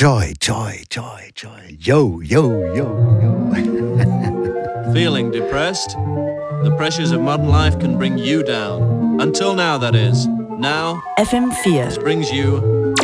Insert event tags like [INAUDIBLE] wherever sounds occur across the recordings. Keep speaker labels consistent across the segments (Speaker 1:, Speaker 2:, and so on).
Speaker 1: Joy, joy, joy, joy. Yo, yo, yo,
Speaker 2: yo. [LAUGHS] Feeling depressed? The pressures of modern life can bring you down. Until now, that is. Now,
Speaker 3: FM4
Speaker 2: brings you.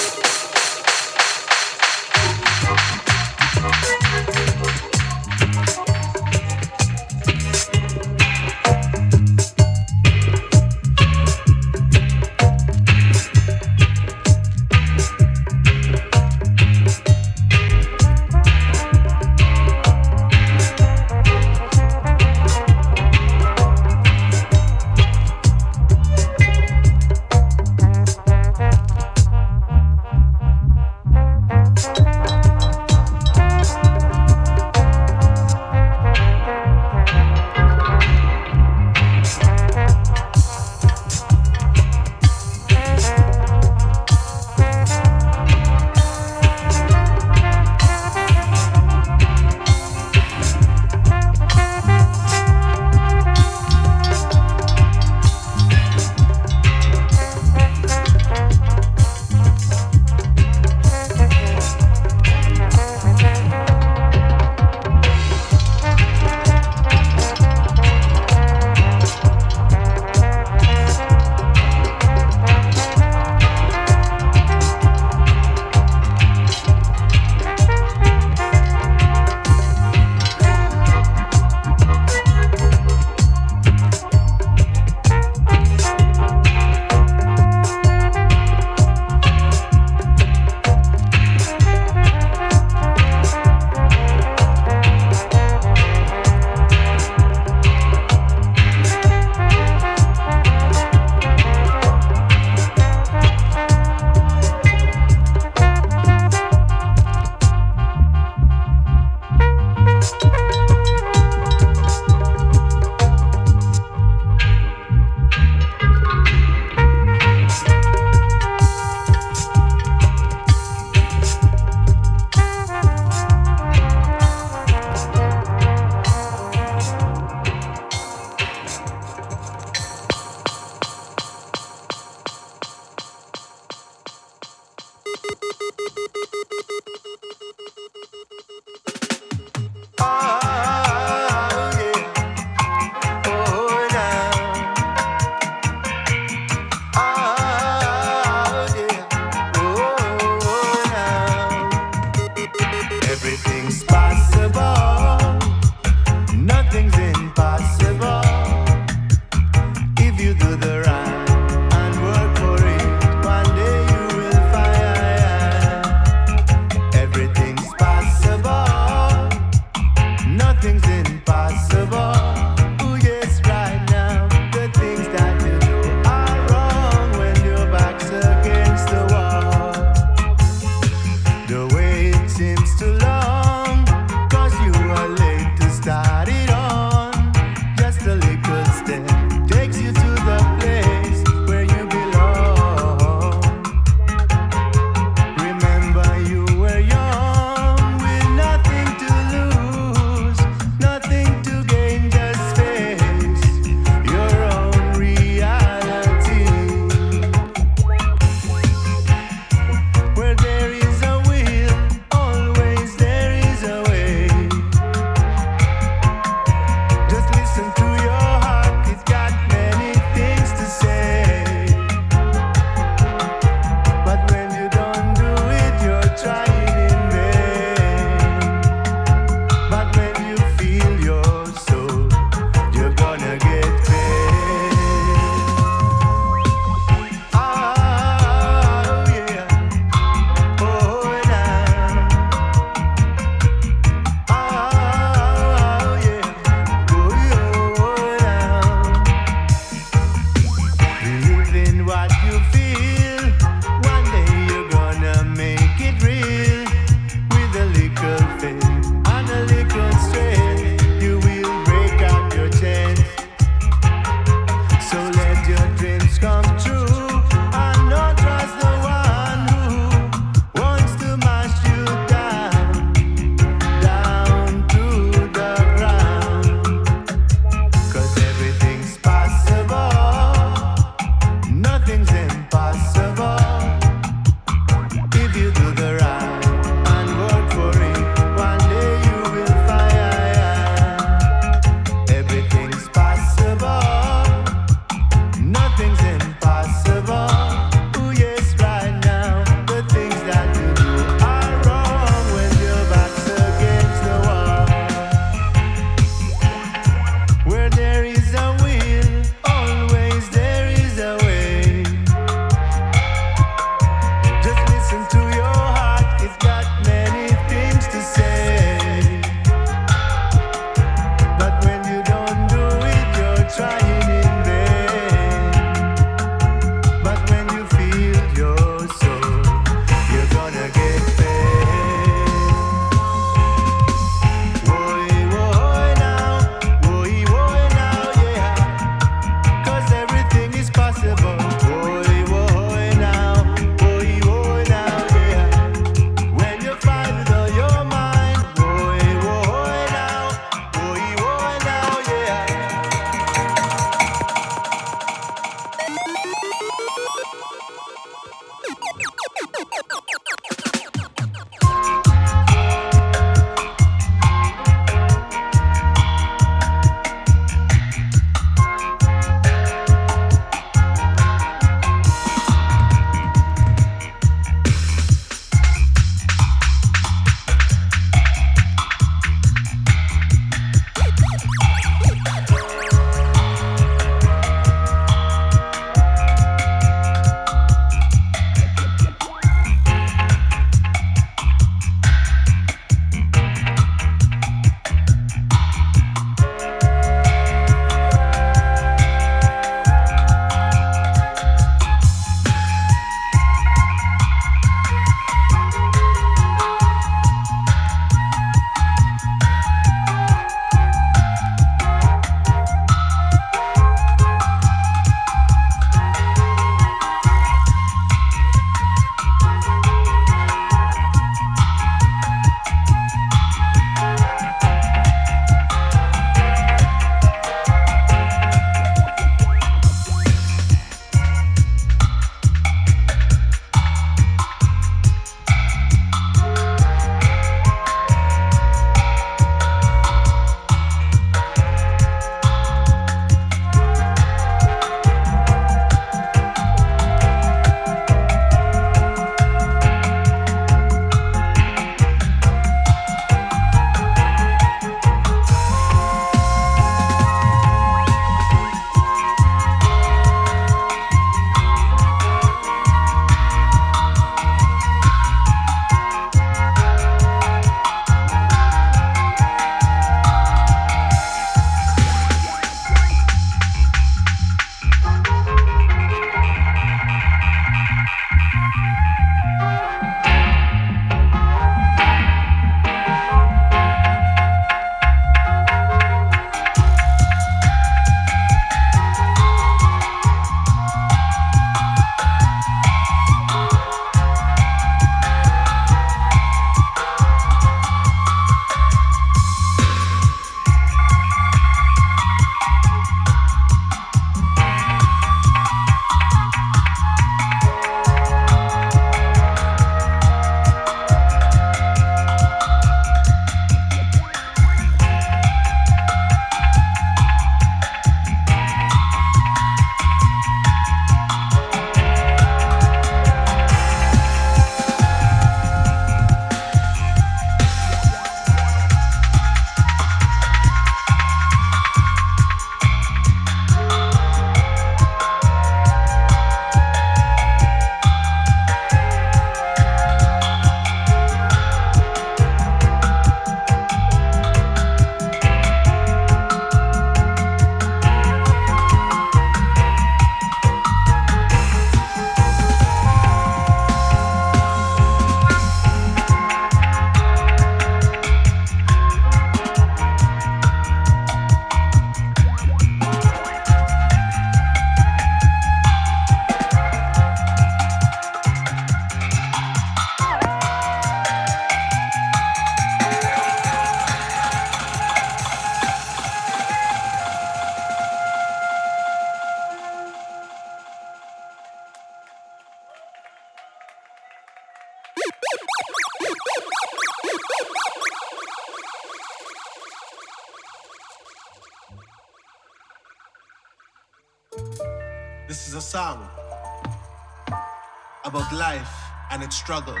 Speaker 4: And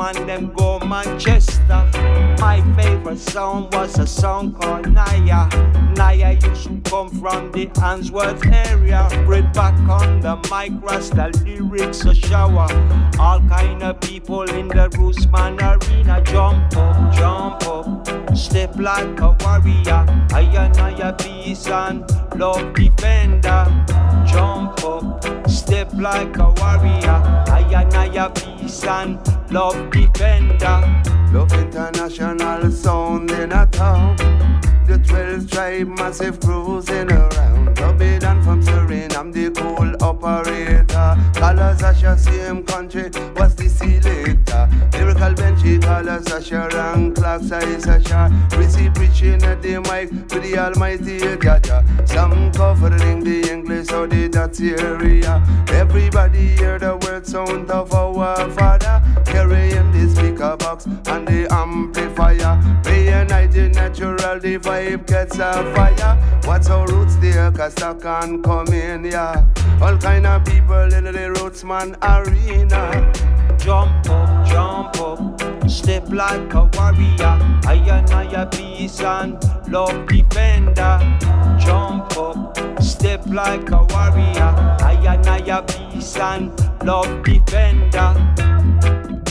Speaker 4: And
Speaker 5: then go Manchester. My favorite song was a song called Naya. Naya used to come from the Answorth area. Read back on the mic, the lyrics a shower. All kind of people in the Rootsman Arena. Jump up, jump up, step like a warrior. I and I peace and love defender jump up, step like a warrior. I and I peace and love defender.
Speaker 6: Love international sound in a town. The 12 tribe massive cruising around. Forbidden from Suriname, the cool operator. Colors the same country? Benchy colors are sure and clock size are sure. Receive preaching at the mic to the almighty Jaja. Some covering the English or the Dutch area. Everybody hear the word sound of our father. Carrying the speaker box and the amplifier. Reunited natural, the vibe gets a fire. What's our roots there? Cause I can't come in, yeah. All kind of people in the Rootsman arena.
Speaker 5: Jump up, jump up, step like a warrior. I and I a peace and love defender. Jump up, step like a warrior. I and I a peace and love defender.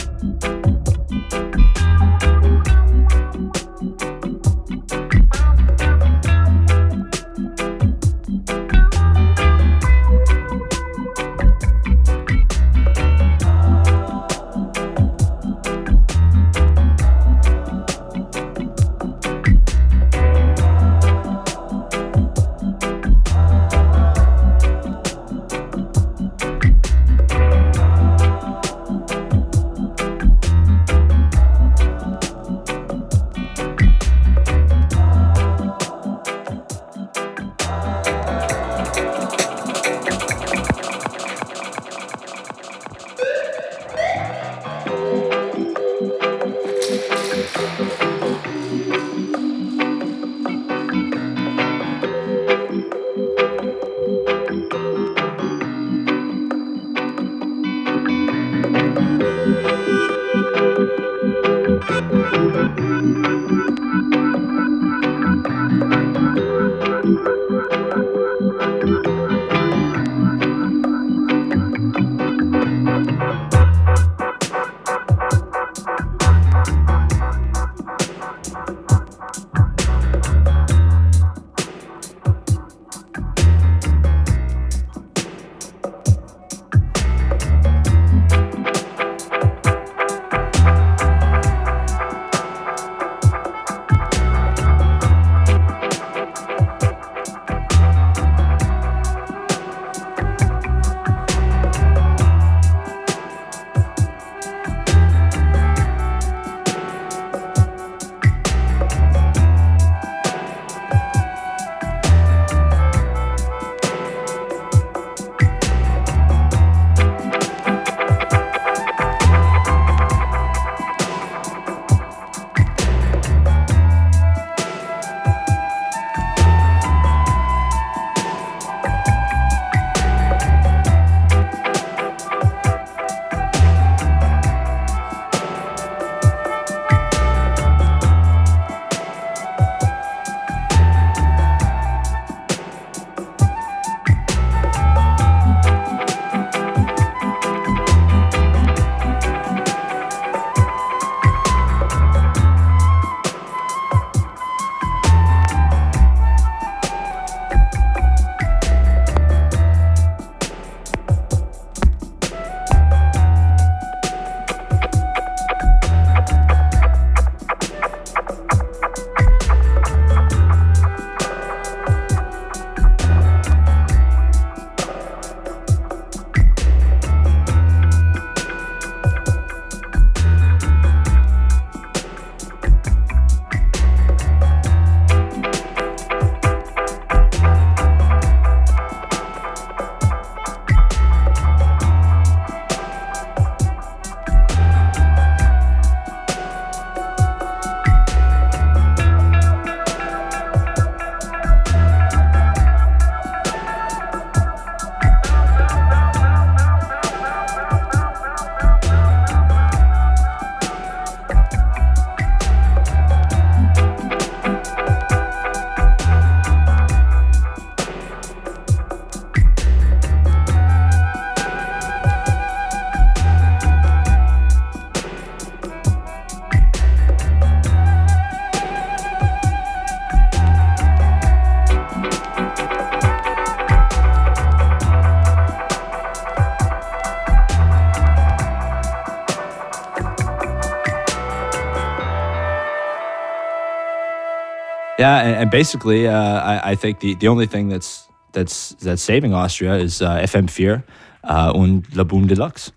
Speaker 7: Yeah, and, and basically, uh, I, I, think the, the only thing that's that's that's saving Austria is uh, FM4 uh, und La Boum de Luxe.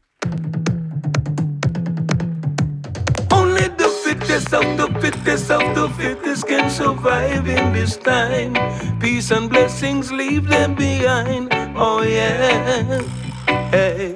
Speaker 8: Only the fittest of the fittest of the fittest can survive in this time. Peace and blessings leave them behind. Oh yeah. Hey.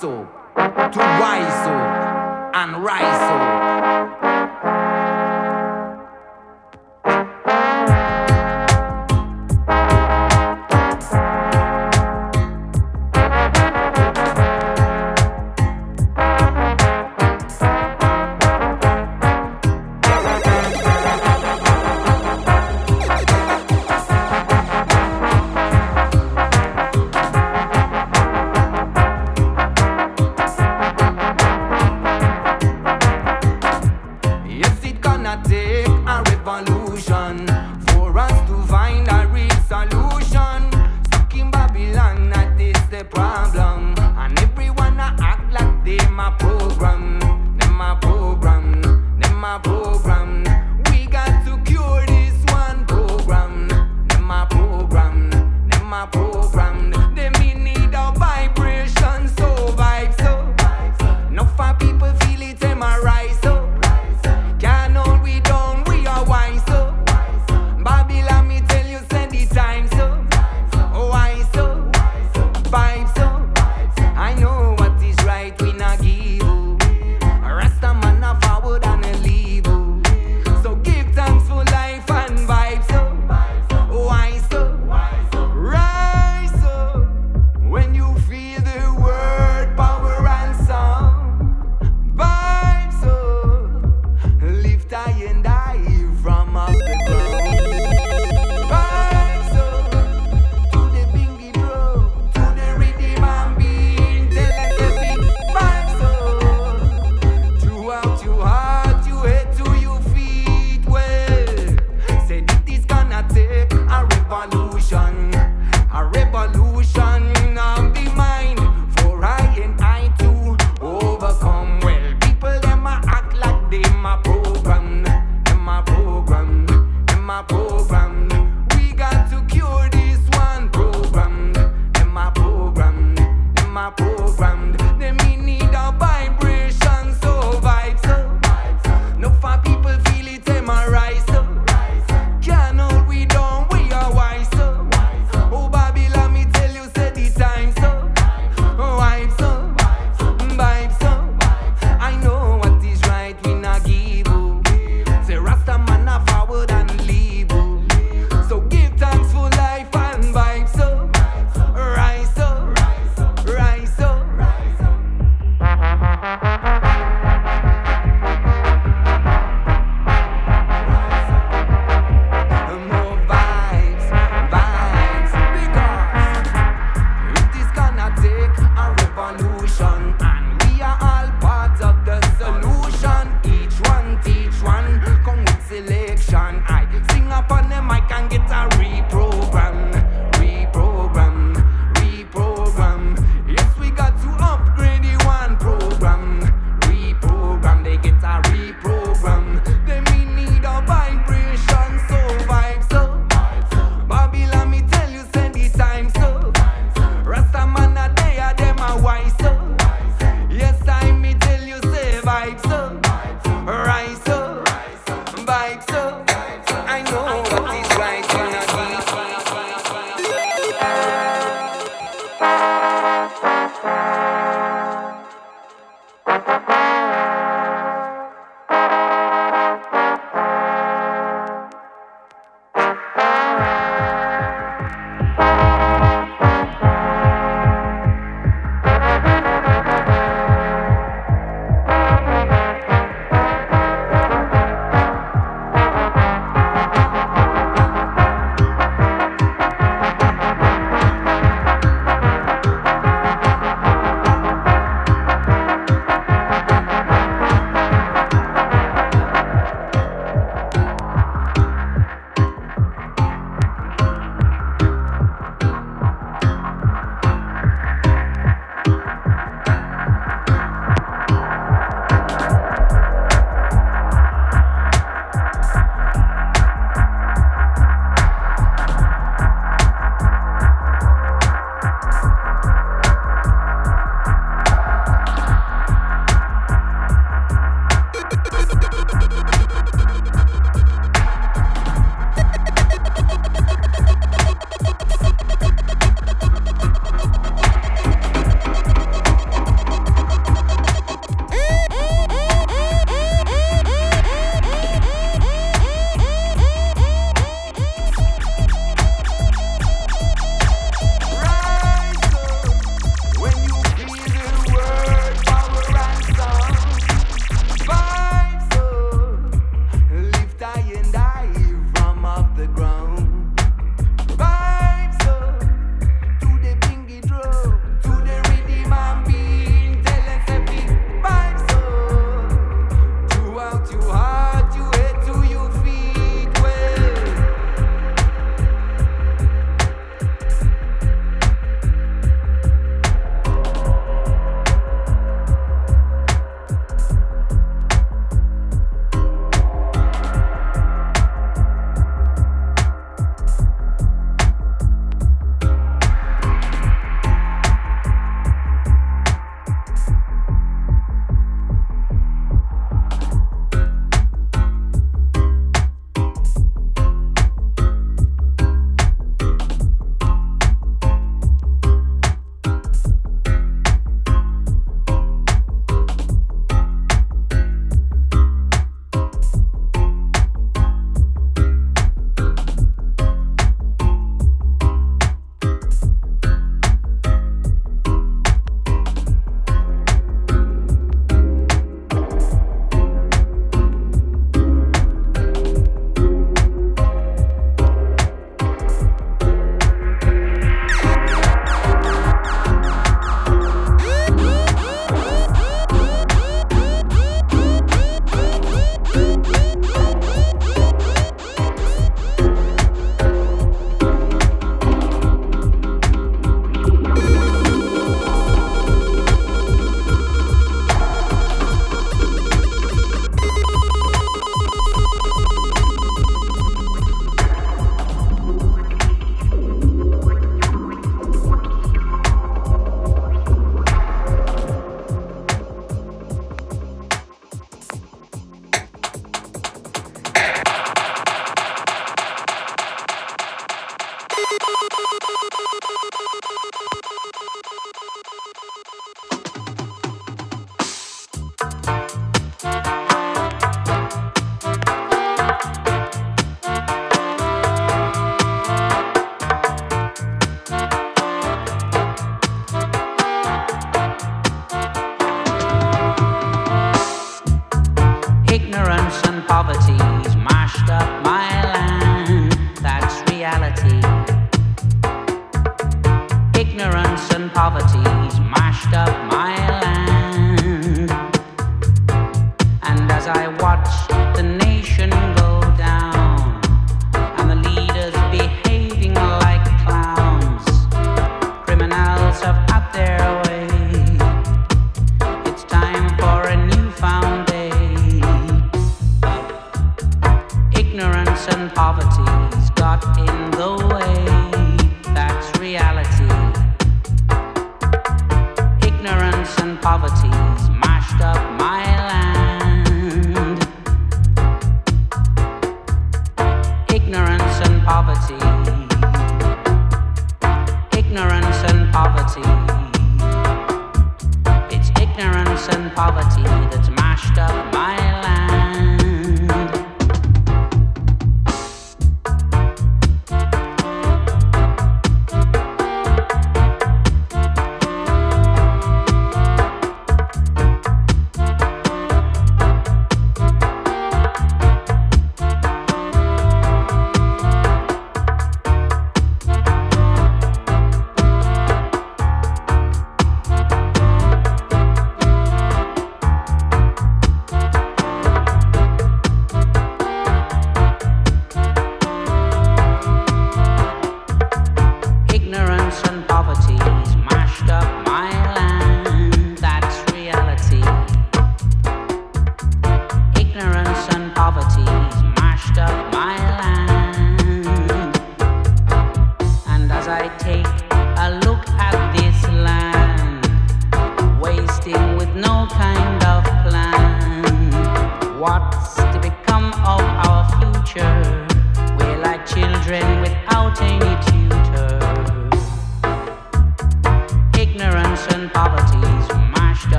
Speaker 9: Vibe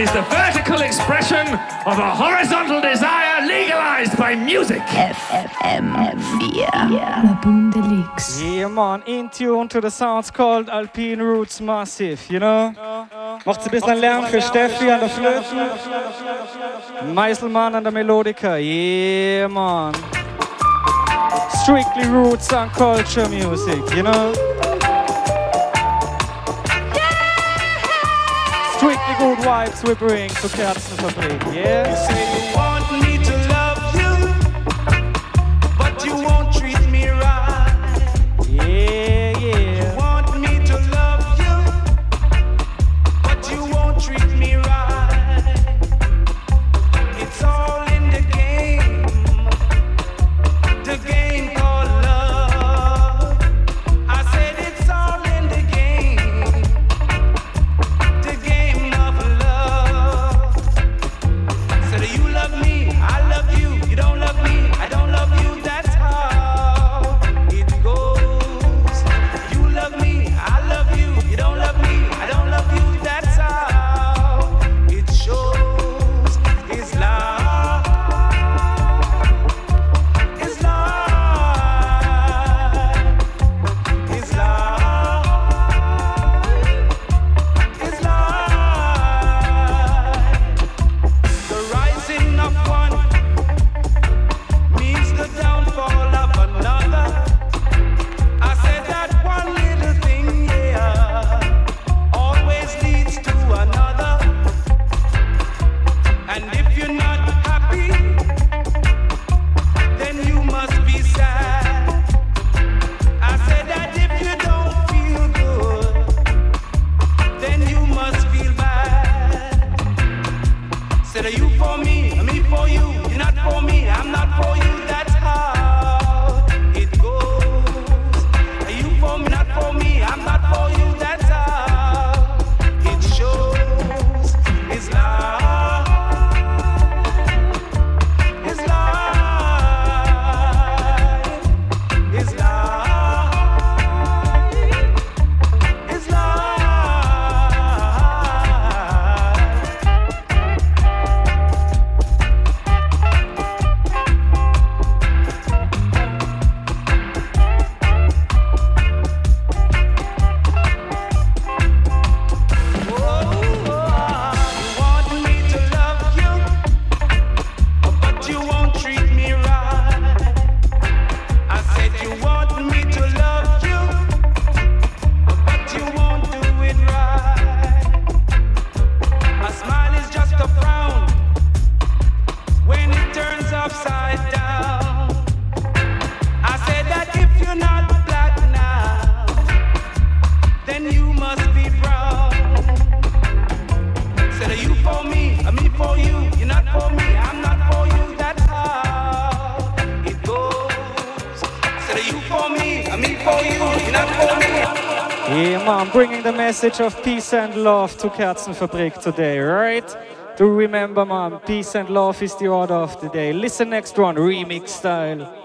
Speaker 9: is the
Speaker 10: vertical expression of a horizontal desire legalized by music.
Speaker 11: FFM4. Yeah.
Speaker 12: Yeah, man, in tune to the sounds called Alpine Roots Massive, you know? No, Macht's ein bisschen Lärm für Steffi an der Flöte. Meiselmann an der Melodika. Yeah, man. Strictly Roots and Culture Music, you know? good vibes we bring to Kerzenfabrik. Yeah?
Speaker 13: bring the
Speaker 12: message of peace and love to Kerzenfabrik today, right? To remember, mom, peace and love is the order of the day. Listen next one, remix style.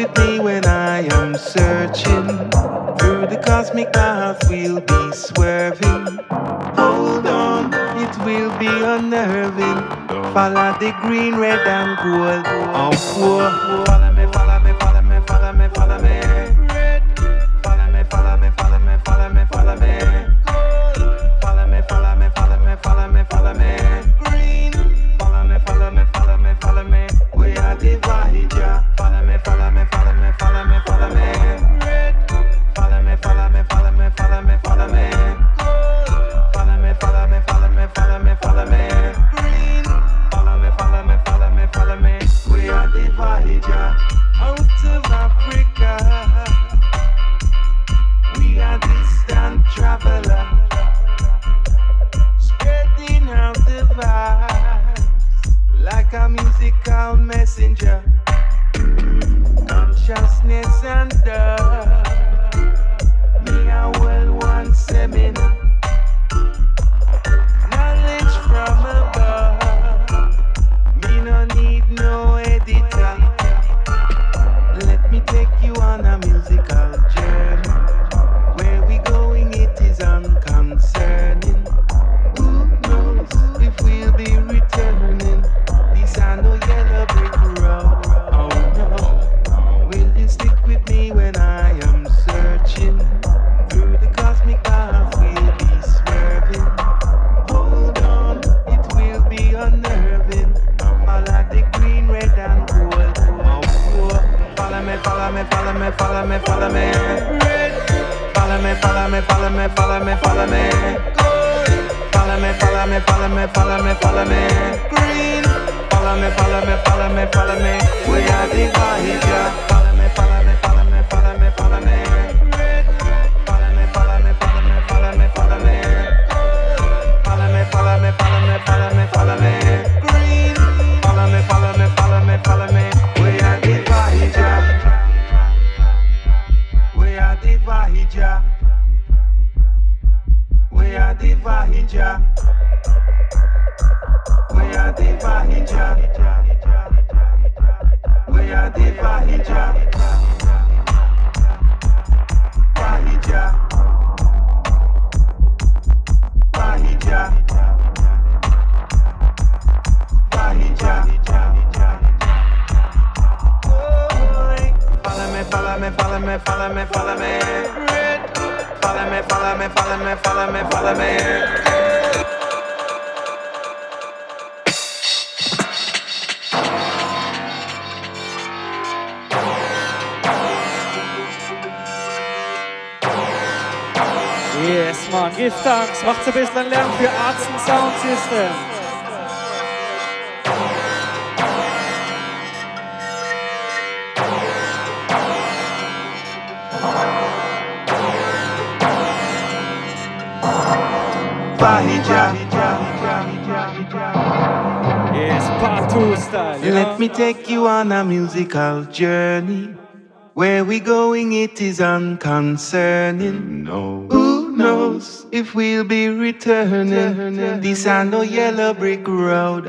Speaker 14: with me when I am searching. Through the cosmic path we'll be swerving. Hold on, it will be unnerving. Follow the green, red, and gold of war. concerning. No. Who knows if we'll be returning? This ain't no yellow brick road.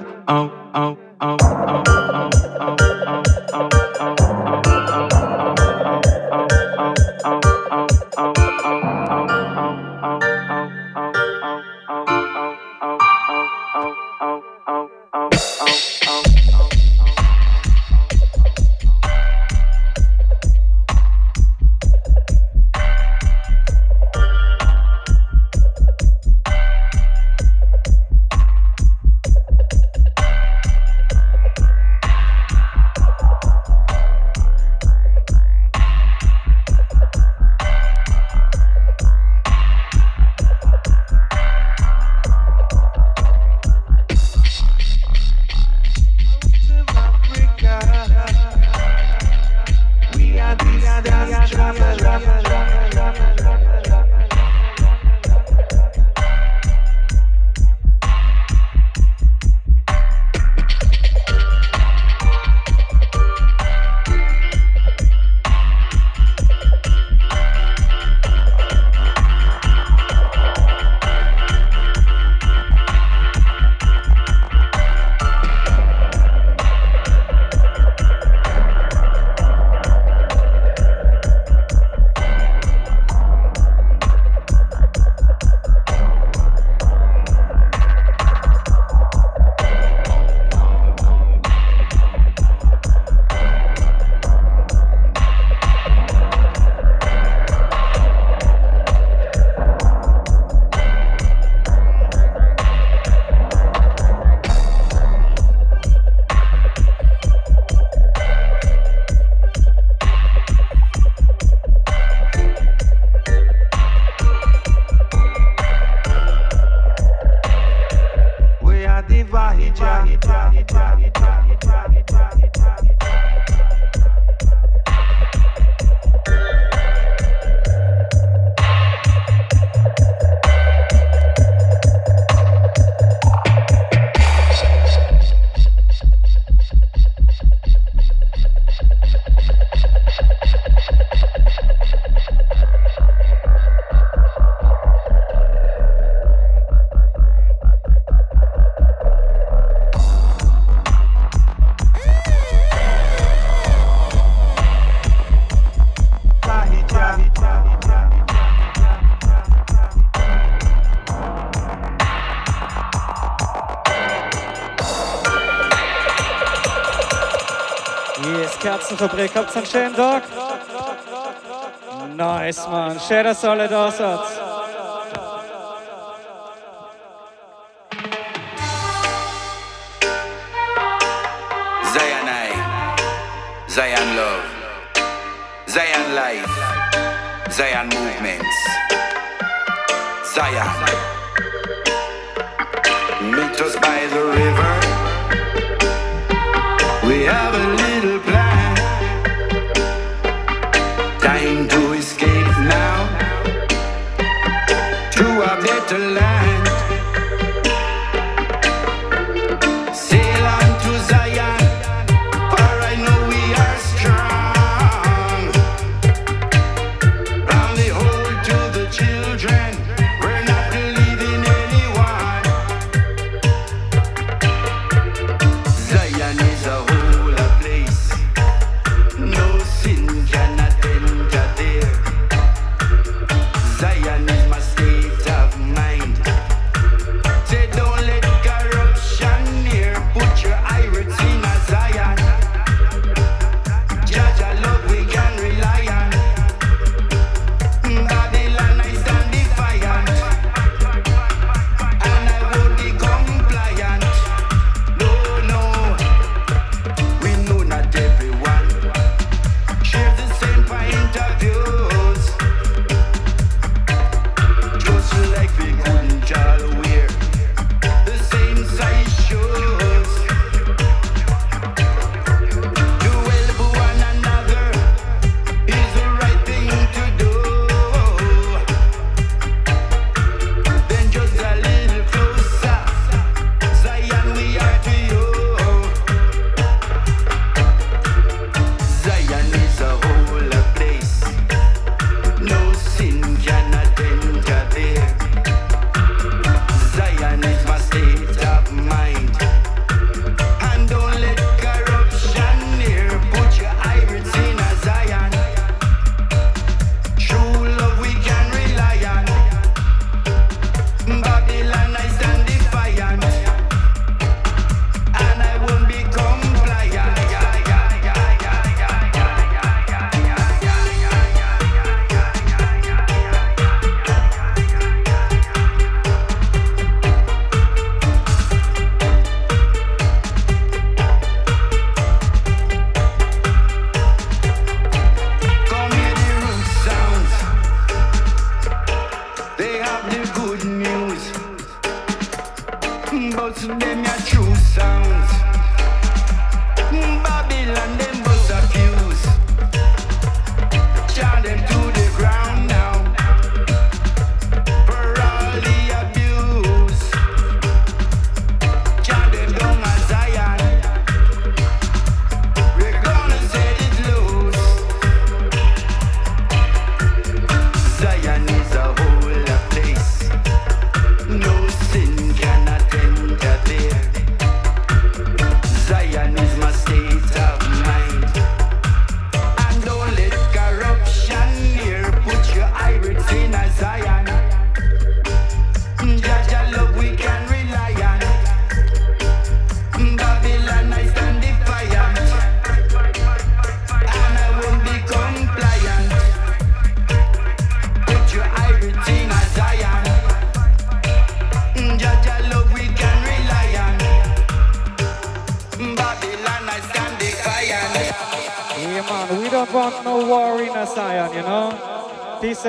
Speaker 15: Schützenfabrik. Habt einen schönen Tag. Nice, Mann. Schön, dass ihr alle da seid.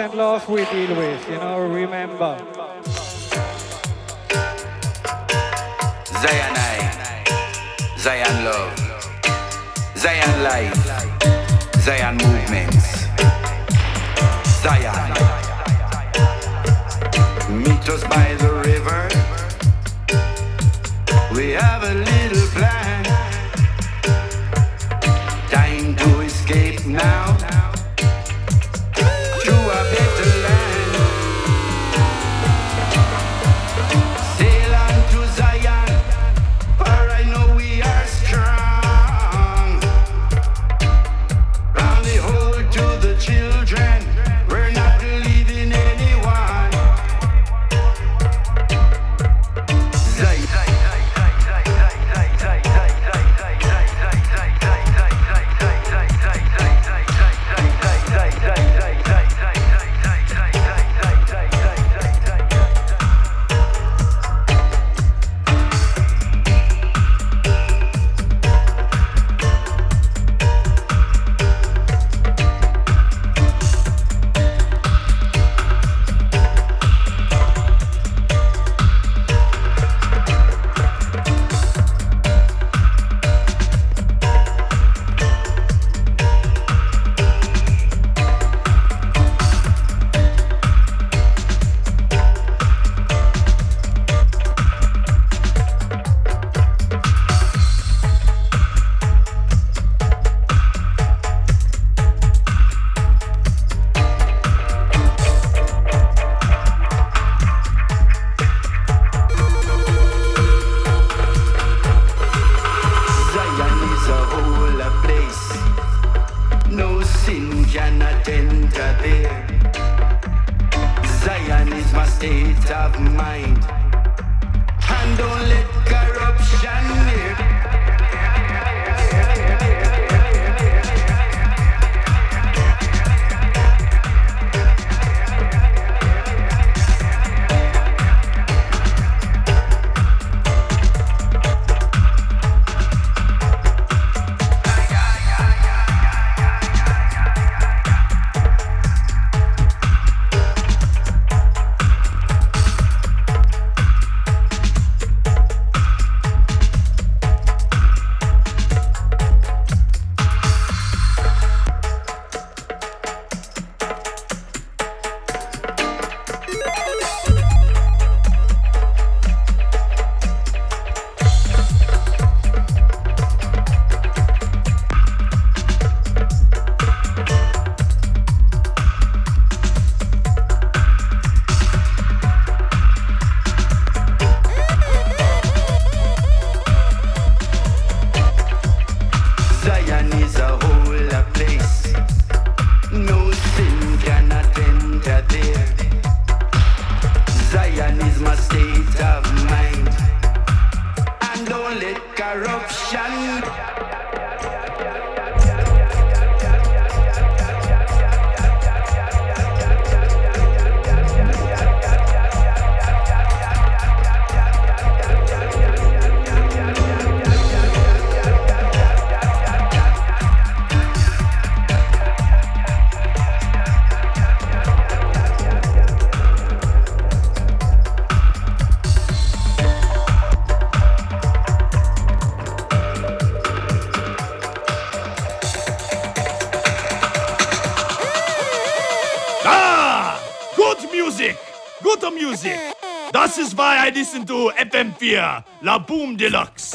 Speaker 12: and love we
Speaker 15: deal with, you know, remember.
Speaker 16: Listen to FM4, La
Speaker 3: Boum de Luxe.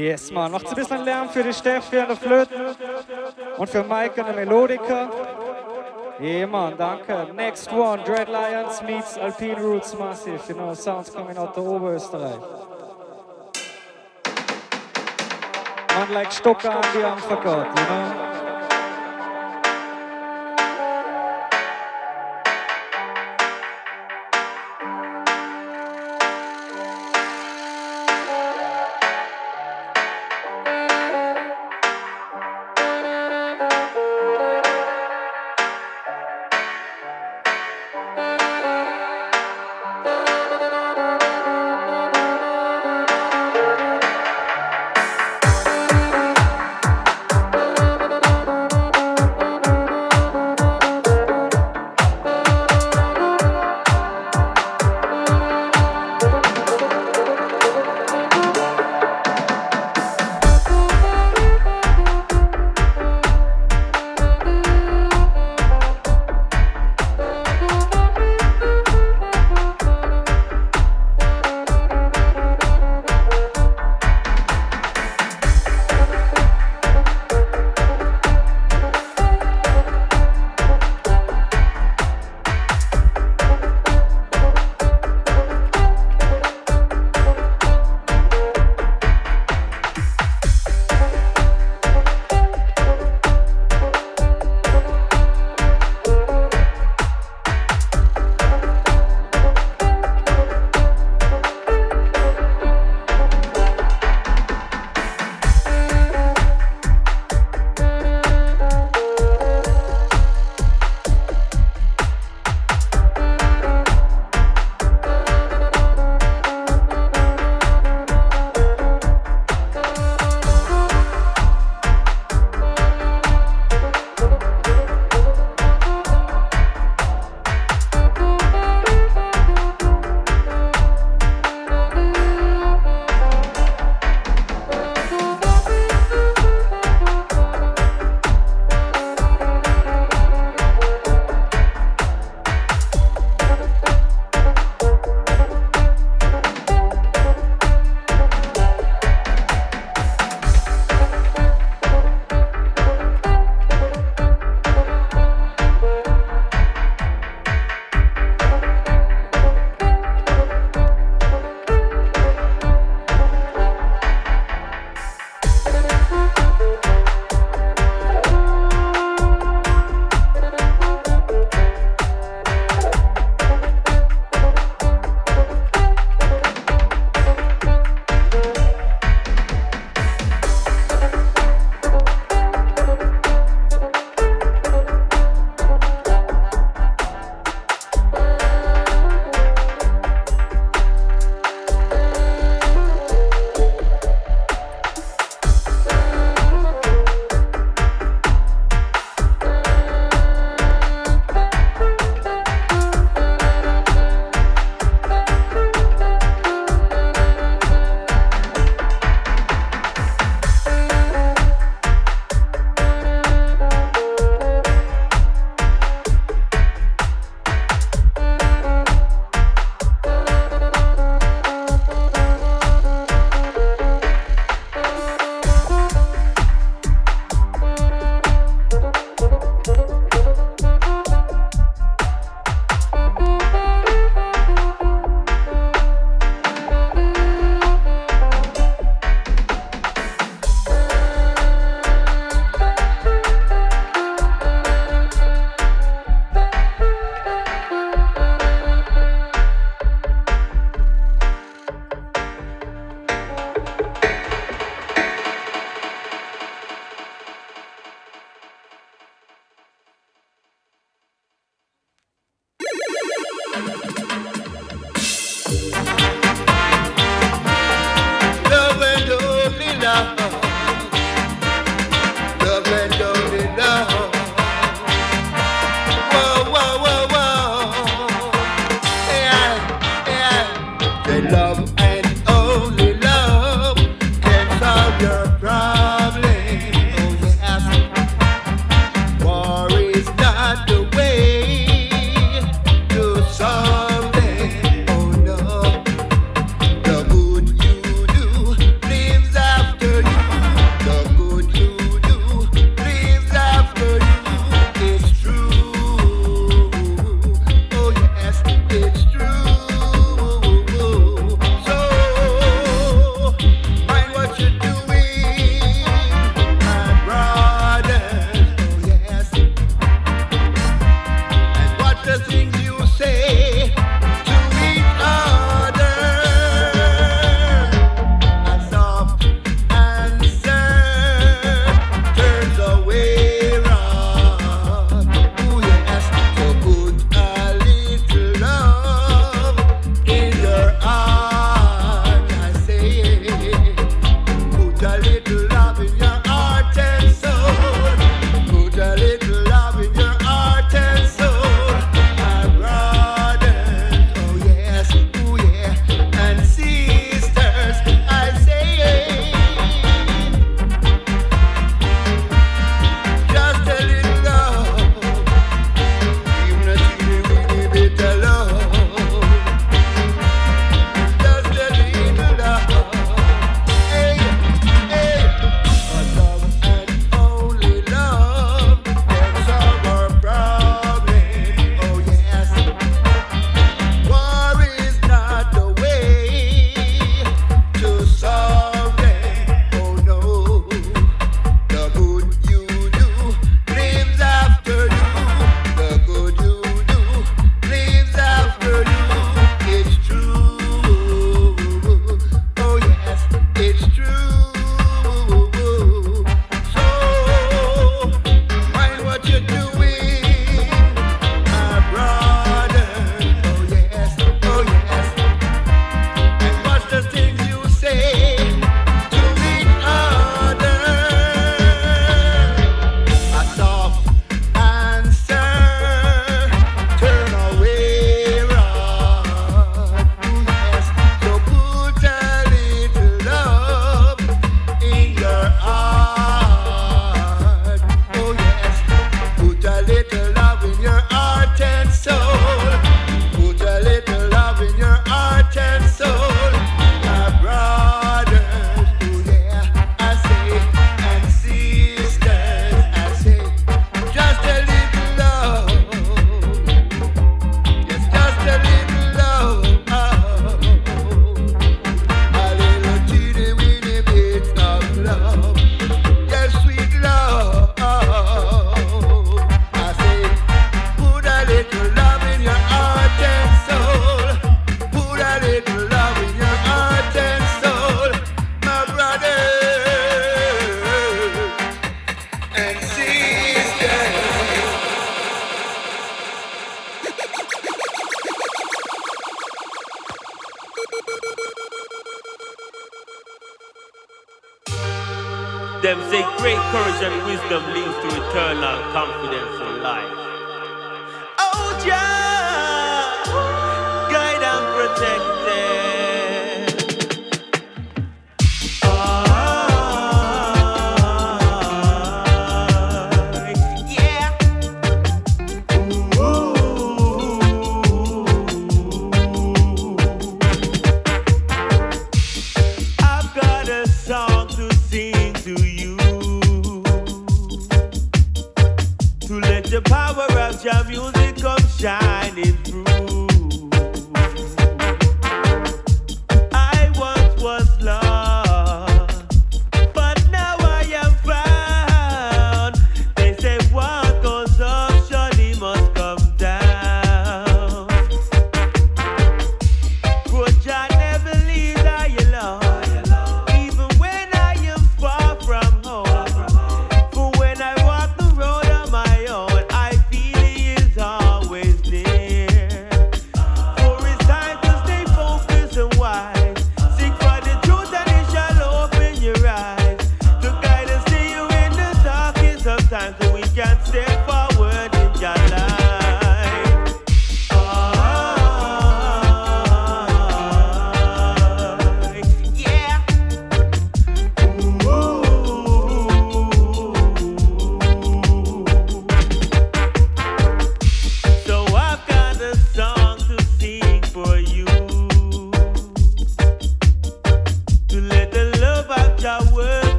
Speaker 3: Yes,
Speaker 12: Mann. Macht's ein bisschen Lärm für die Steffi an der Flöte und für Mike an der Melodika. Yeah, man, danke. Next one, Dread Lions meets Alpine Roots Massive. You know, sounds coming out of Oberösterreich. Man like Stocker die haben verkauft, you know?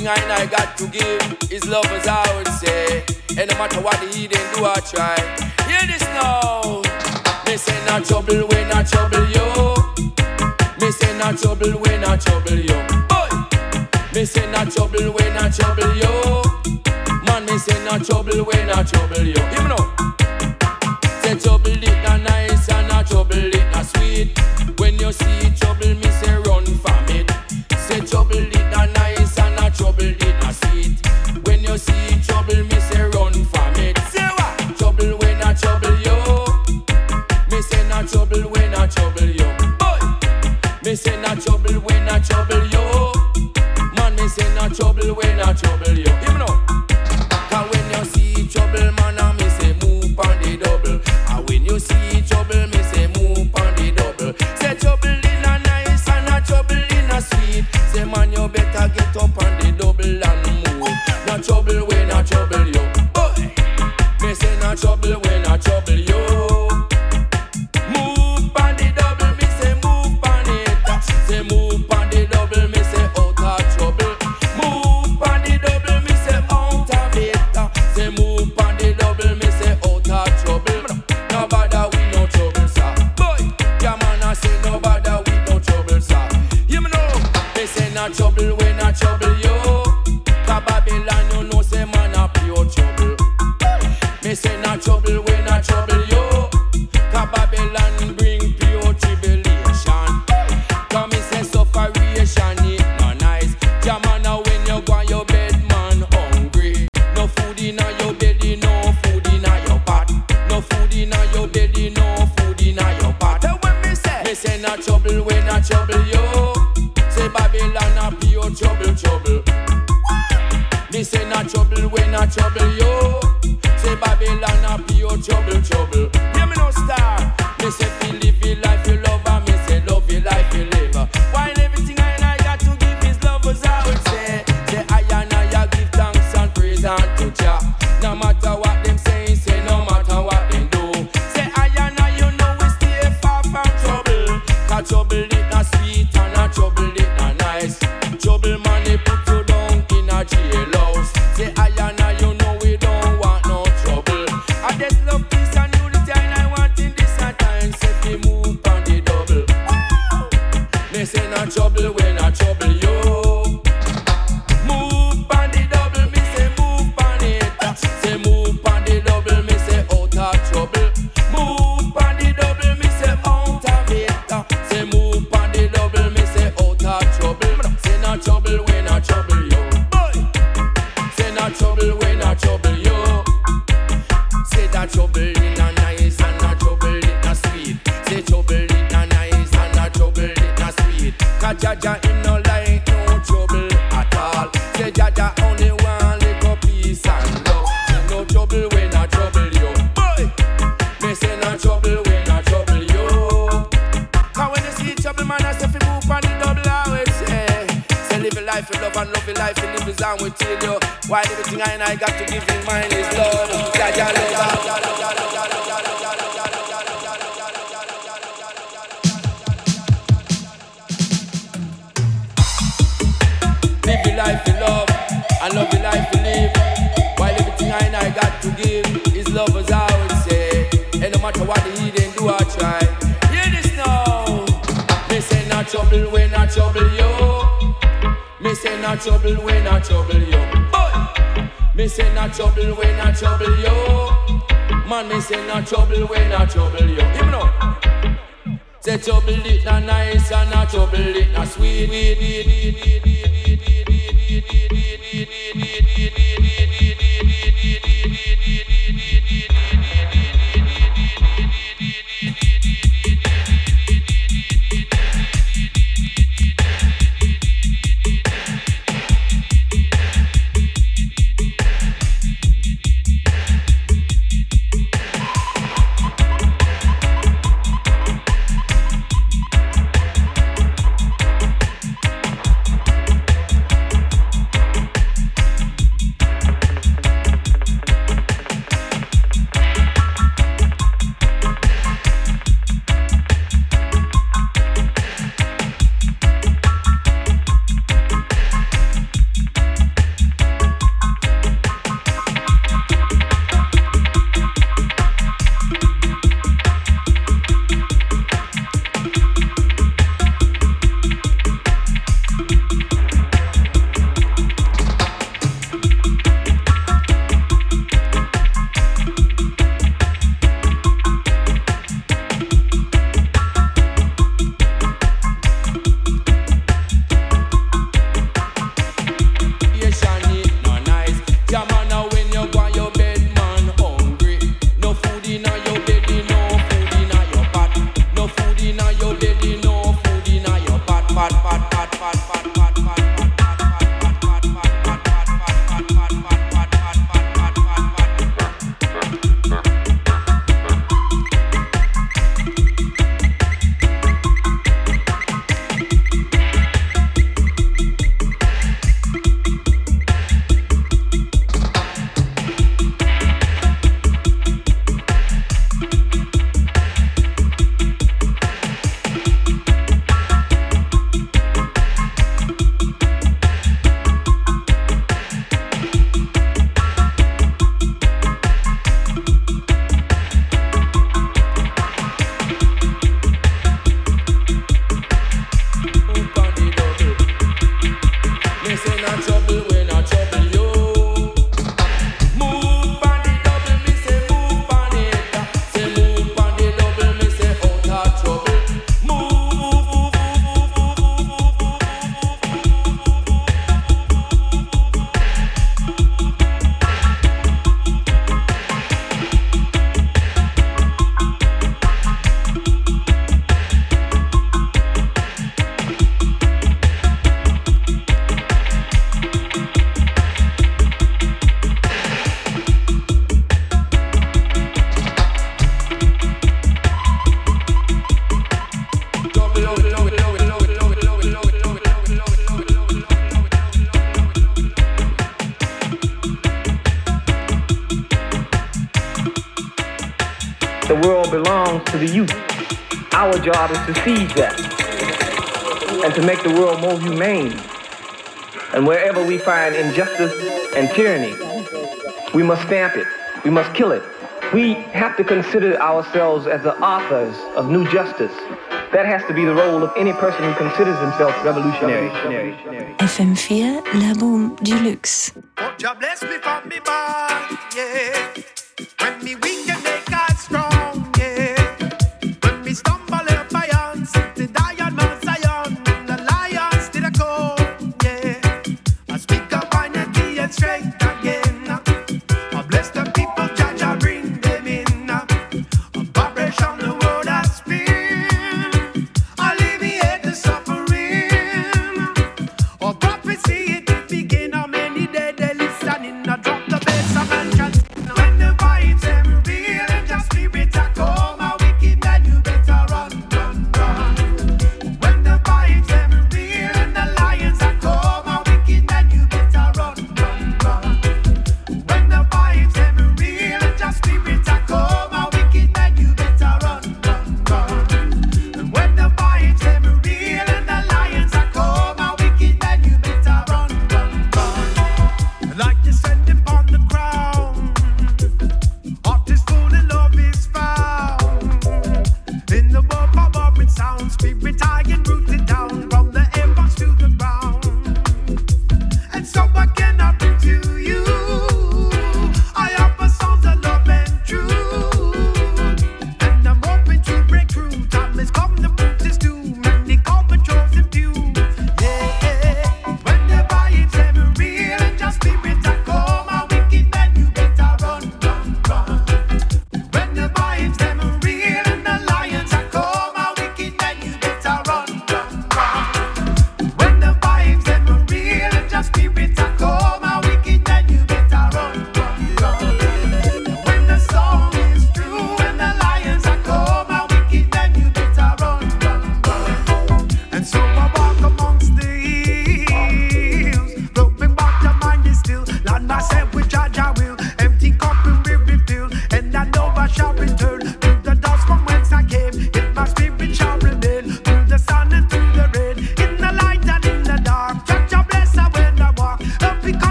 Speaker 17: thing I and I got to
Speaker 18: give is love, as I would say. And no matter what he didn't do, I try. Hear this now. Me say not trouble when I trouble you. Me say not trouble when I trouble you. Boy, me say not trouble when I trouble you. Man, me say not trouble when I trouble you. Even know. Say trouble it not nice and not trouble it not sweet. When you see to
Speaker 19: seize that and to make the world more humane. And wherever we find injustice and tyranny, we must stamp it. We must kill it. We have to consider ourselves as the authors of new justice. That has to be the role of any person who considers himself revolutionary.
Speaker 20: FM4, La Boum de Luxe.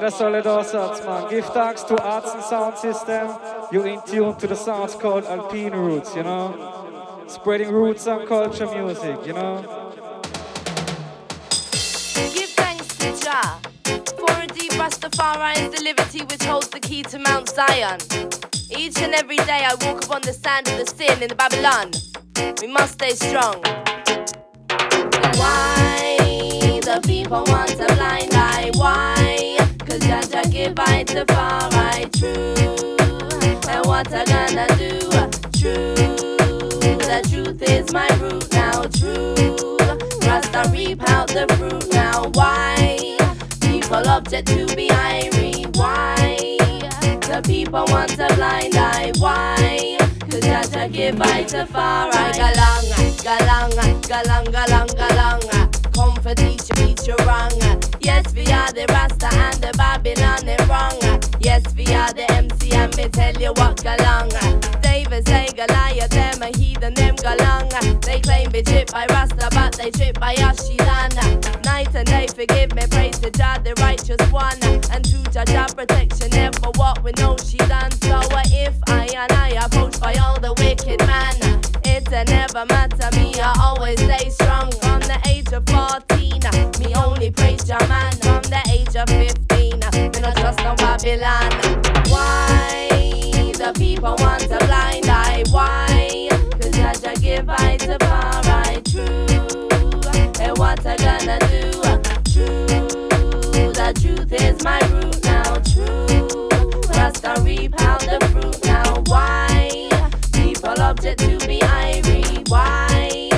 Speaker 12: Dass alle da seid, man. Give thanks to Arts and Sound System. You're in tune to the sounds called Alpine Roots, you know? Spreading roots and culture music, you know?
Speaker 21: Give thanks to Jah. For a deep Rastafari is the liberty which holds the key to Mount Zion. Each and every day I walk upon the sand of the sin in Babylon. We must stay strong. People want a blind eye? Why? Cause Jah Jah give I to far right true. And what I gonna do? True. The truth is my root now. True. Rasta reap out the fruit now. Why? People object to be irie. Why? The people want a blind eye. Why? Cause Jah Jah give I to far right. Galang, galang, galang, galang. Yes, we are the Rasta and the Babylon is wrong. Yes, we are the MC and me tell you what galang. David say Goliath, them a heathen, them galang. They claim be tripped by Rasta, but they trip by Ashidan. Night and day, forgive me, praise to Jah, the righteous one. And to Jah, Jah protection, for what we know she done. So Babylon. Why the people want a blind eye? Why? Cause Jah give I to far right true. And what I gonna do? True. The truth is my root now. True. Rasta reap out the fruit now. Why? People object to be irie. Why?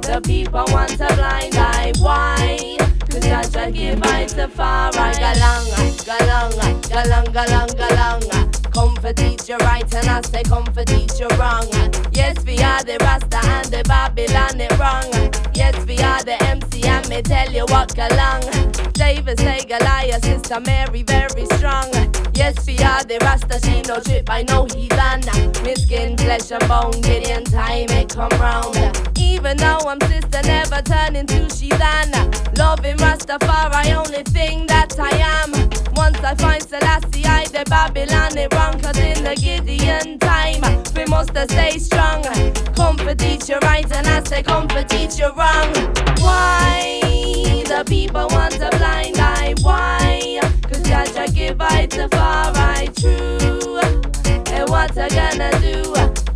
Speaker 21: The people want a blind eye. Why? Cause Jah give I to far right. Galang, galang, galang, galang, galang. Come for teach you right and I say come for teach you wrong. Yes, we are the Rasta and the Babylon it wrong. Yes, we are the MC and me tell you what galang. David say Goliath, Sister Mary very strong. Yes, we are the Rasta, she no trip, I know he done. Me skin, flesh and bone, Gideon time it come round. Even though I'm sister, never turn into done. Loving Rastafari, only thing that I am. Once I find Selassie, I the Babylon it wrong. Cause in the Gideon time, we must stay strong. Come for teach you right, and I say come for teach you wrong. Why the people want a blind eye? Why? Cause Jah Jah give I to far right true. And what I gonna do?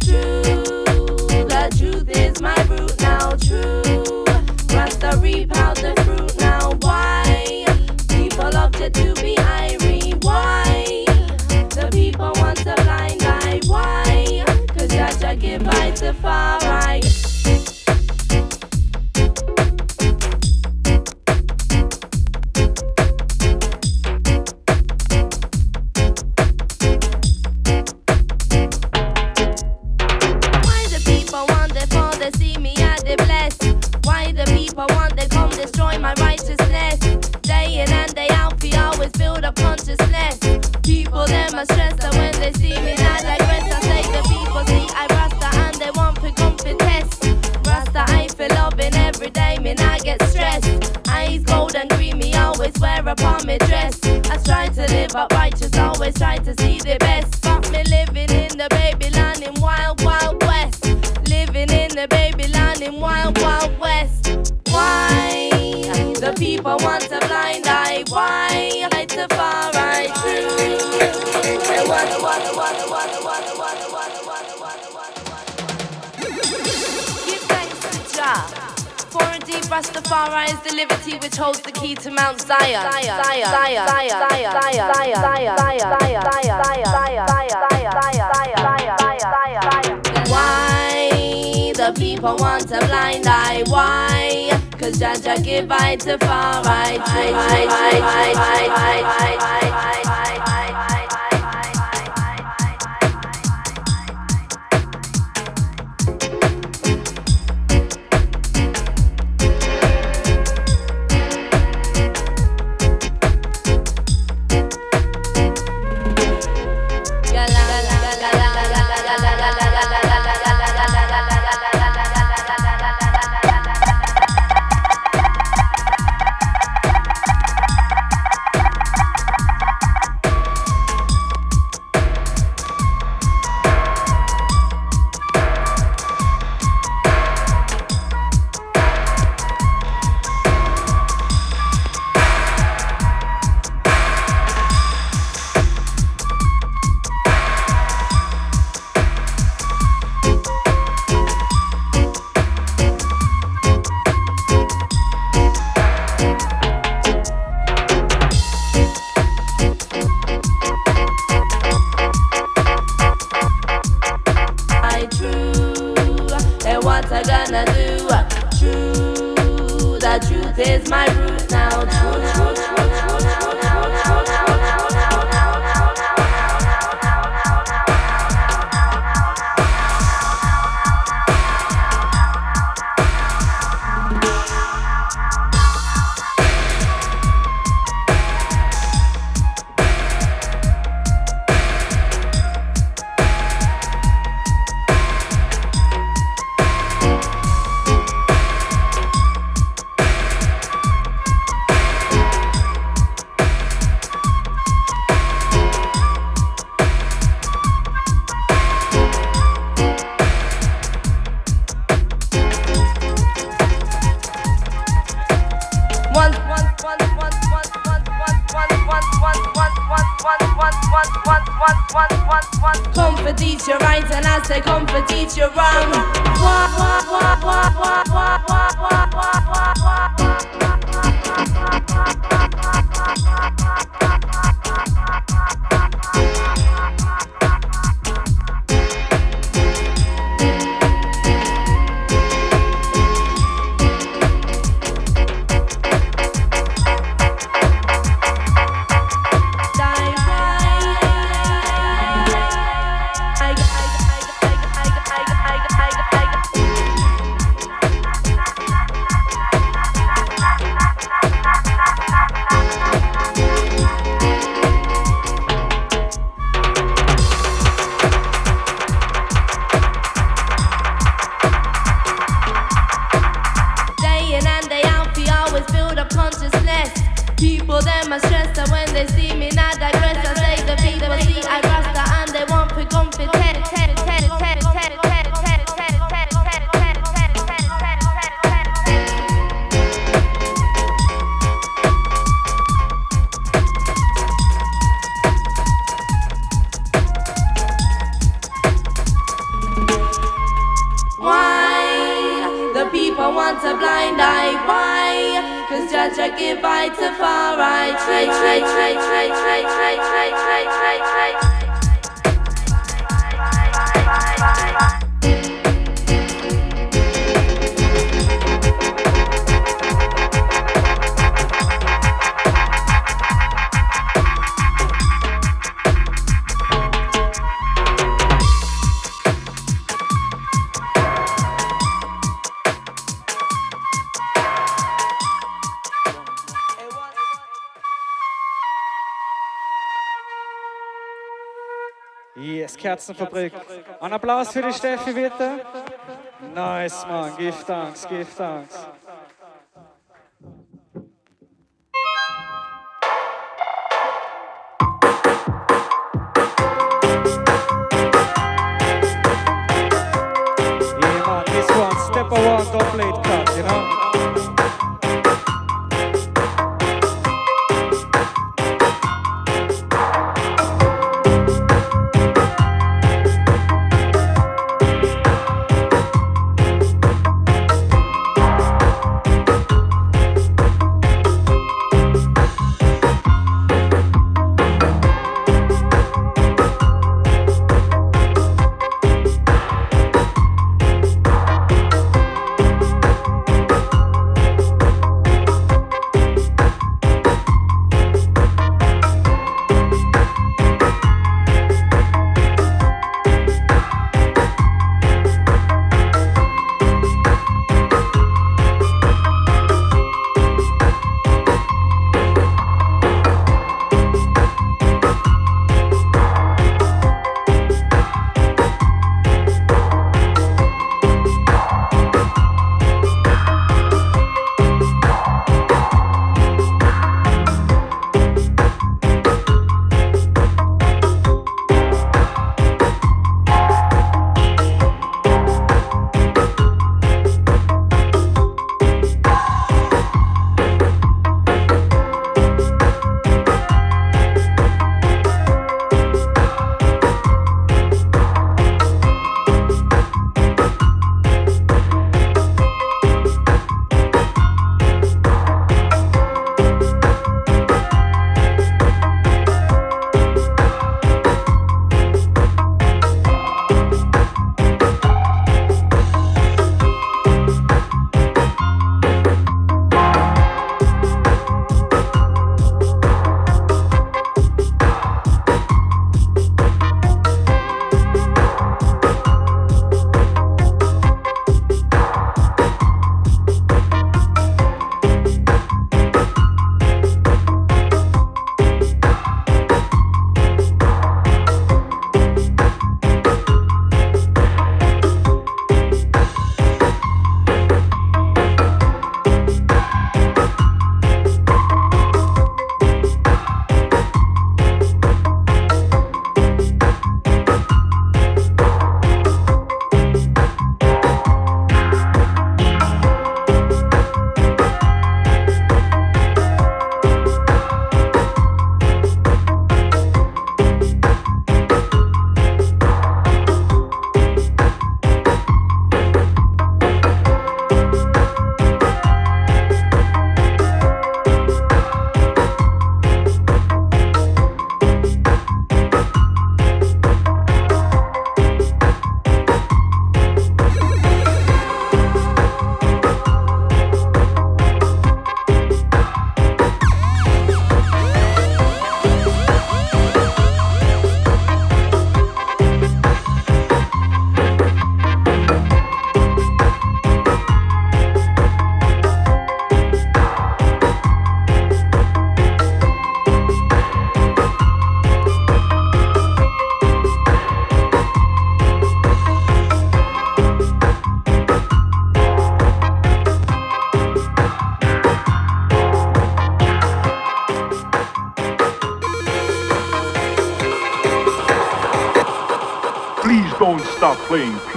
Speaker 21: True. The truth is my root now. True. Rasta reap out the fruit now. Why? People object to be irie. Why? The people want a blind eye. Why? Cause Jah give I to far right. Build up consciousness. People them are stressed and when they see me, not digress. I say the people see I Rasta and they want to for test. Rasta, I feel loving every day, me not get stressed. Eyes gold and green, me always wear upon me dress. I try to live up righteous, always try to see the best. But me living in the Babylon in wild, wild west. Living in the Babylon in wild, wild west. Why? The people want a see Rastafari is the liberty which holds the key to Mount Zion. Why the people want a blind eye? Why? Cause Jah Jah give eye to far right.
Speaker 12: Kerzenfabrik. Ein Applaus für die Steffi, bitte. Nice, Mann. Give thanks, give thanks.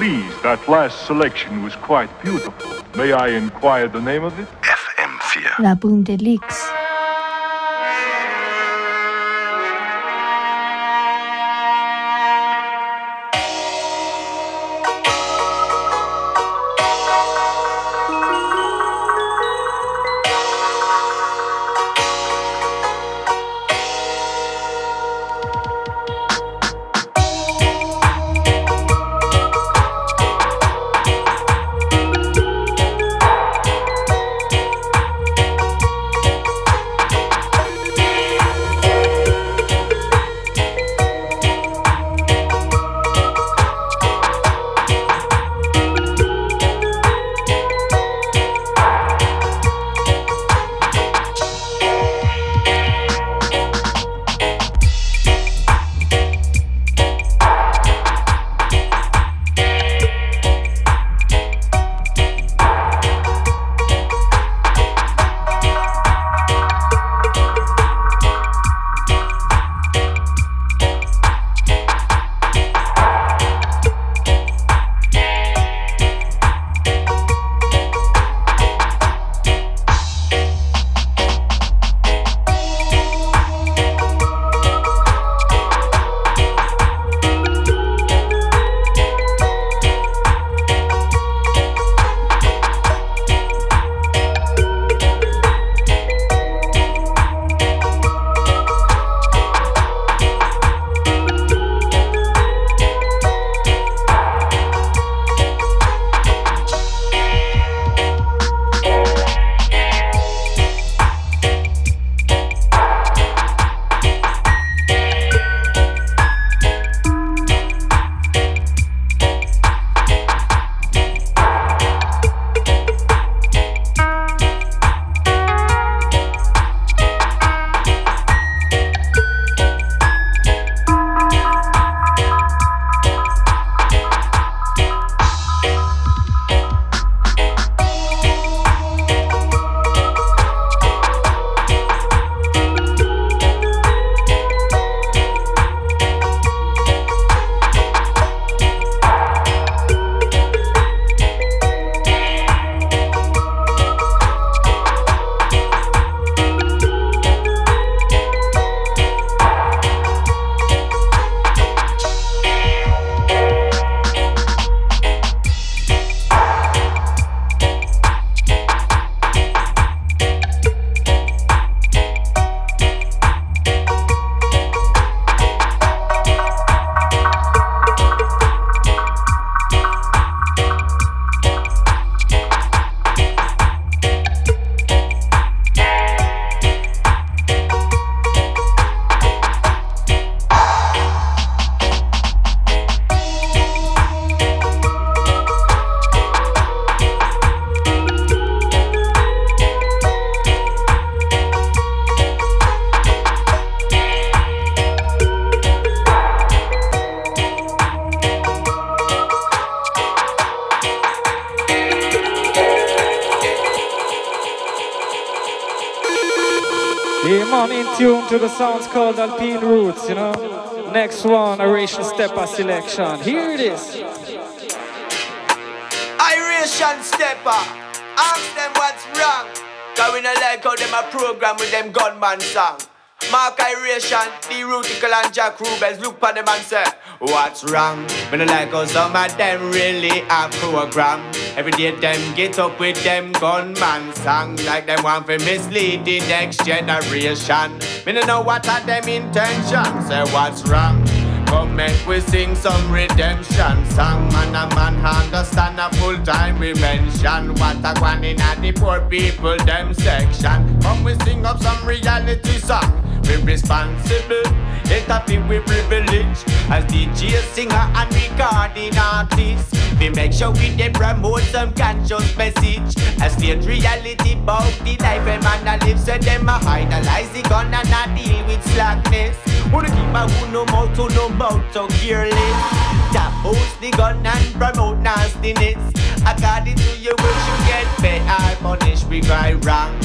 Speaker 22: Playing, please. That last selection was quite beautiful. May I inquire the name of it?
Speaker 23: FM4.
Speaker 11: La
Speaker 12: Boum de Luxe. Sounds called Alpine Roots, you know. Next one, Iration Stepper selection. Here it is.
Speaker 24: Iration stepper, ask them what's wrong. Cause we not like how them a program with them gunman song. Mark Iration, the Rutical and Jack Rubens look for them and say, What's wrong? We not like how some of them really a program. Every day them get up with them gunman song like them want to mislead the next generation. Me no know what are them intentions. Say what's wrong? Come make we sing some redemption song. Man a man understand a full time mention What a one in a the poor people them section. Come we sing up some reality song. We responsible, it a feel we privilege. As DJ singer and recording artist. We make sure we dey promote some conscious message As state reality bout the life a man a live So them a idolize the gun and a deal with slackness. Wanna keep my who no mouth to no mouth so careless Tap host the gun and promote nastiness. According to your wish you get paid or punished we cry wrong.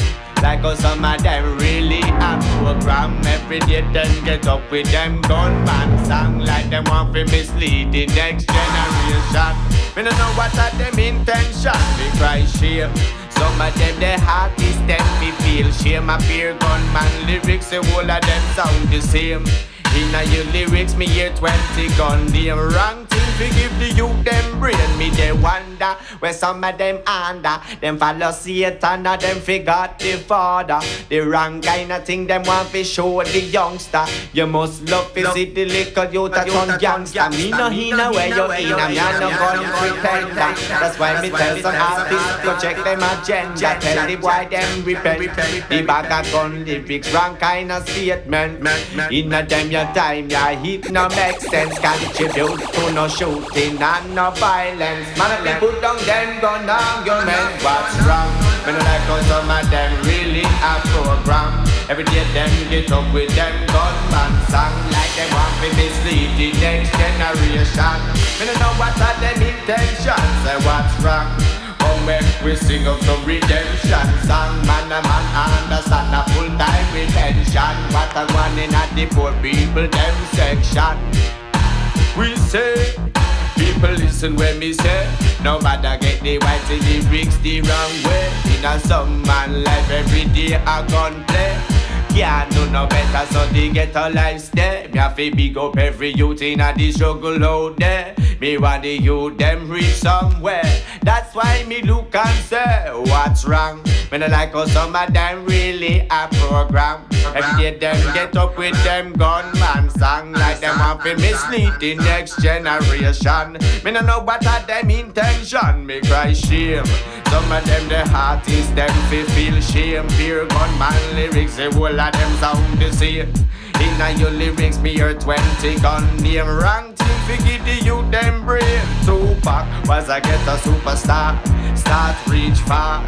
Speaker 24: Like how some of them really have program Every day then get up with them gunman song Like them want to mislead the next generation Me don't know what are them intention. Me cry shame. Some of them the artists them me feel shame. I fear gunman lyrics the whole of them sound the same. Inna your lyrics me hear 20 gun Them wrong thing fi give the youth them brain. Me they wonder uh, where some of them under uh, Them follow Satan or them forgot the father. The wrong kind of thing them want fi show the youngster. You must love fi see the little youth a turn gangster. Me no inna where you Me a no gun pretender That's why me tell some artists go check them agenda. Tell the boy them repent. The bag of gun lyrics wrong kind of statement. Inna them your time ya hit no make sense. Contribute to no shooting and no violence. Man put down them gun argument What's wrong? No like how some of them really a program. Every day them get up with them gunman song. Like them want to mislead the next generation. Me no know what are them intentions. Say what's wrong? Make we sing up some redemption song? Man a man understand a full time retention What a one in a the poor people them section. We say People listen when me say No matter get the white in the bricks the wrong way In a some man life every day a gun play can't do no better, so they get a life stay. Me have to big up every youth in a the struggle out there. Me want the youth them reach somewhere. That's why me look and say, what's wrong? Me no like how some of them really a program. Every day them get up with them gunman song like them want to mislead the next generation. Me no know what are them intention. Me cry shame. Some of them the heart is them fi feel shame. Fear gunman lyrics, the whole of them sound the same. Inna your lyrics, me hear 20 gun name wrong fi give the youth them brain. Tupac was a get a superstar, start reach far,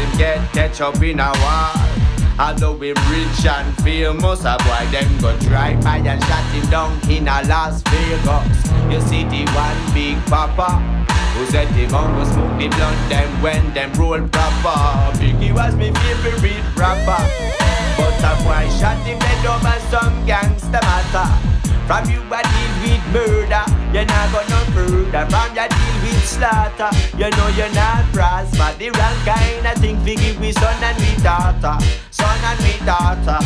Speaker 24: him get catch up in a war. Although him rich and famous, a boy them go drive by and shot him down in a Las Vegas. You see the one big papa who said the gon' go smoke the blunt them when them roll proper. Biggie was my favorite rapper, but a boy shot him dead over some gangster matter. From you a deal with murder, you're not gonna further. From your deal with slaughter, you know you're not prosper. The wrong kind of thing fi give we son and we daughter, son and we daughter.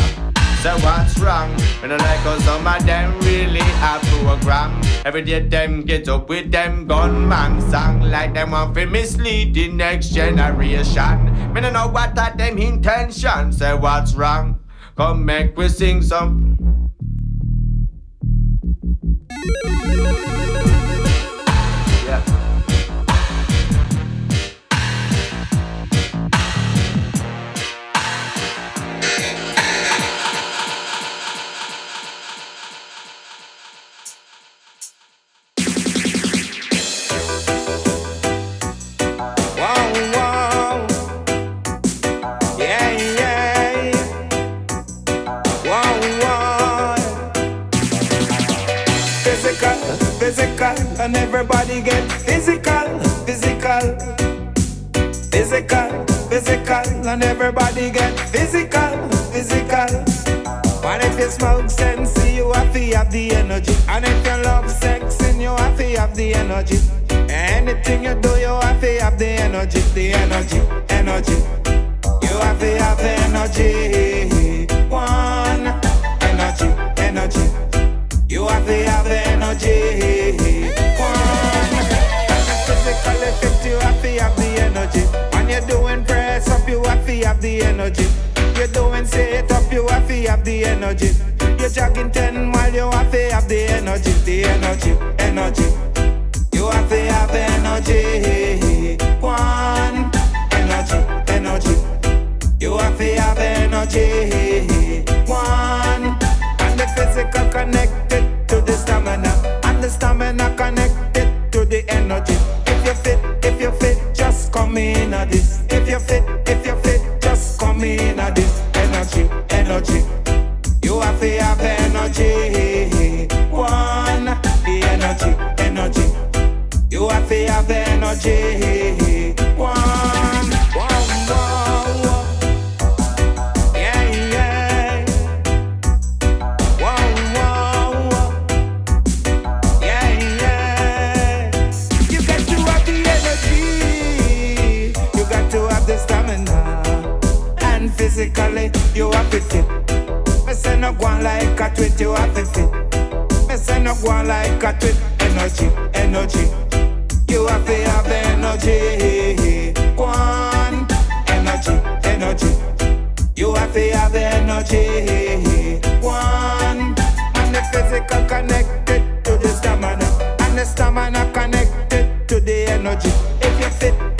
Speaker 24: So what's wrong? When I like how some of them really a program. Every day them get up with them gunman song like them want to mislead the next generation. Me no know what are them intentions. Say what's wrong? Come make we sing some.
Speaker 25: Physical, and everybody get physical, physical. But if you smoke sense, you have to have the energy. And if you love sex, then you have to have the energy. Anything you do, you have to have the energy, the energy, energy. You have to have the energy. One, energy, energy. You have to have the have to have the energy. You're doing sit up, you have to have the energy. You're jogging 10 mile, you have to have the energy, the energy, energy. You have to have energy. One, energy, energy. You have to have energy. One, and the physical connected to the stamina, and the stamina connected to the energy. If you fit, if you fit, just come in at this. You if you fit, come in at this. Energy, energy. You have to have energy. One, the energy, energy. You have to have energy. No go on like a tweet, you have to fit. Me say no go on like a tweet, energy, energy. You have to have energy. Go on, energy, energy. You have to have energy. Go on, and the physical connected to the stamina, and the stamina connected to the energy. If you fit,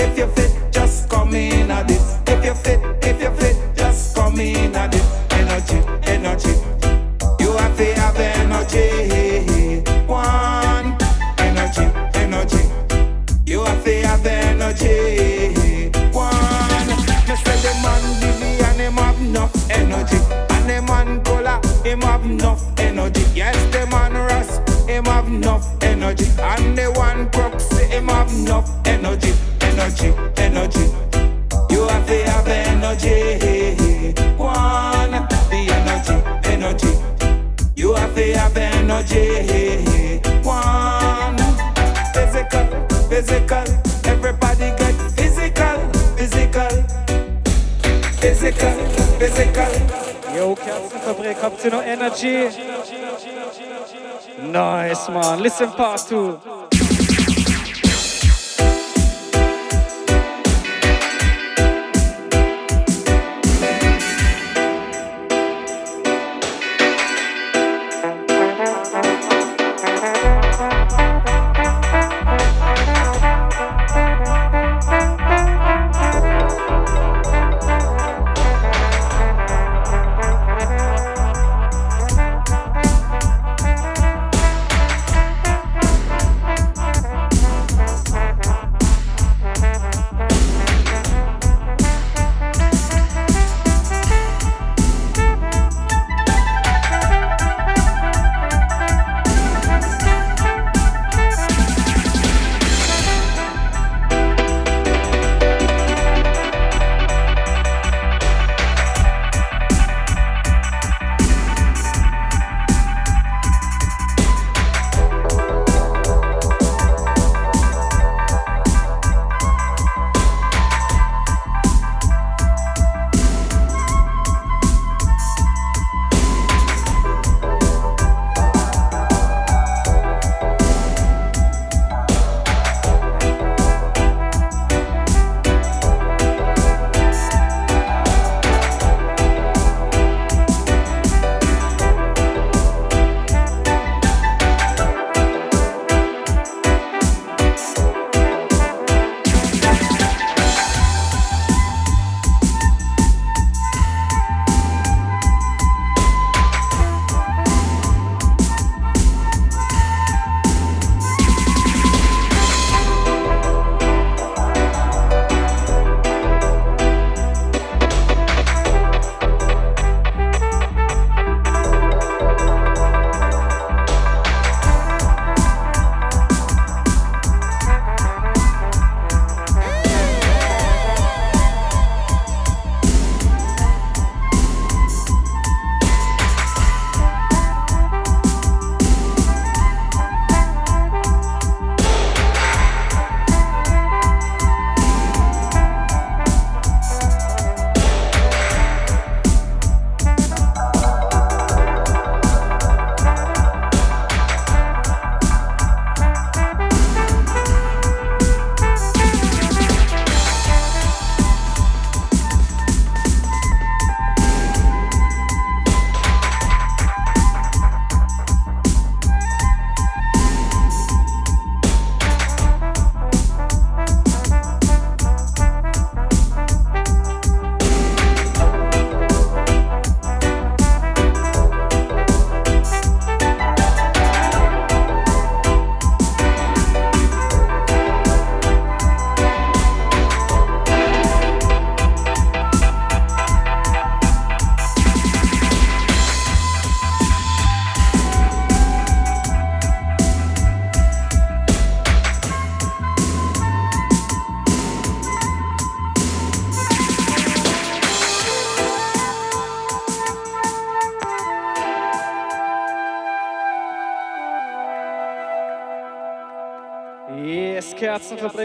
Speaker 12: habt ihr noch Energy? Nice, man. Listen, part two.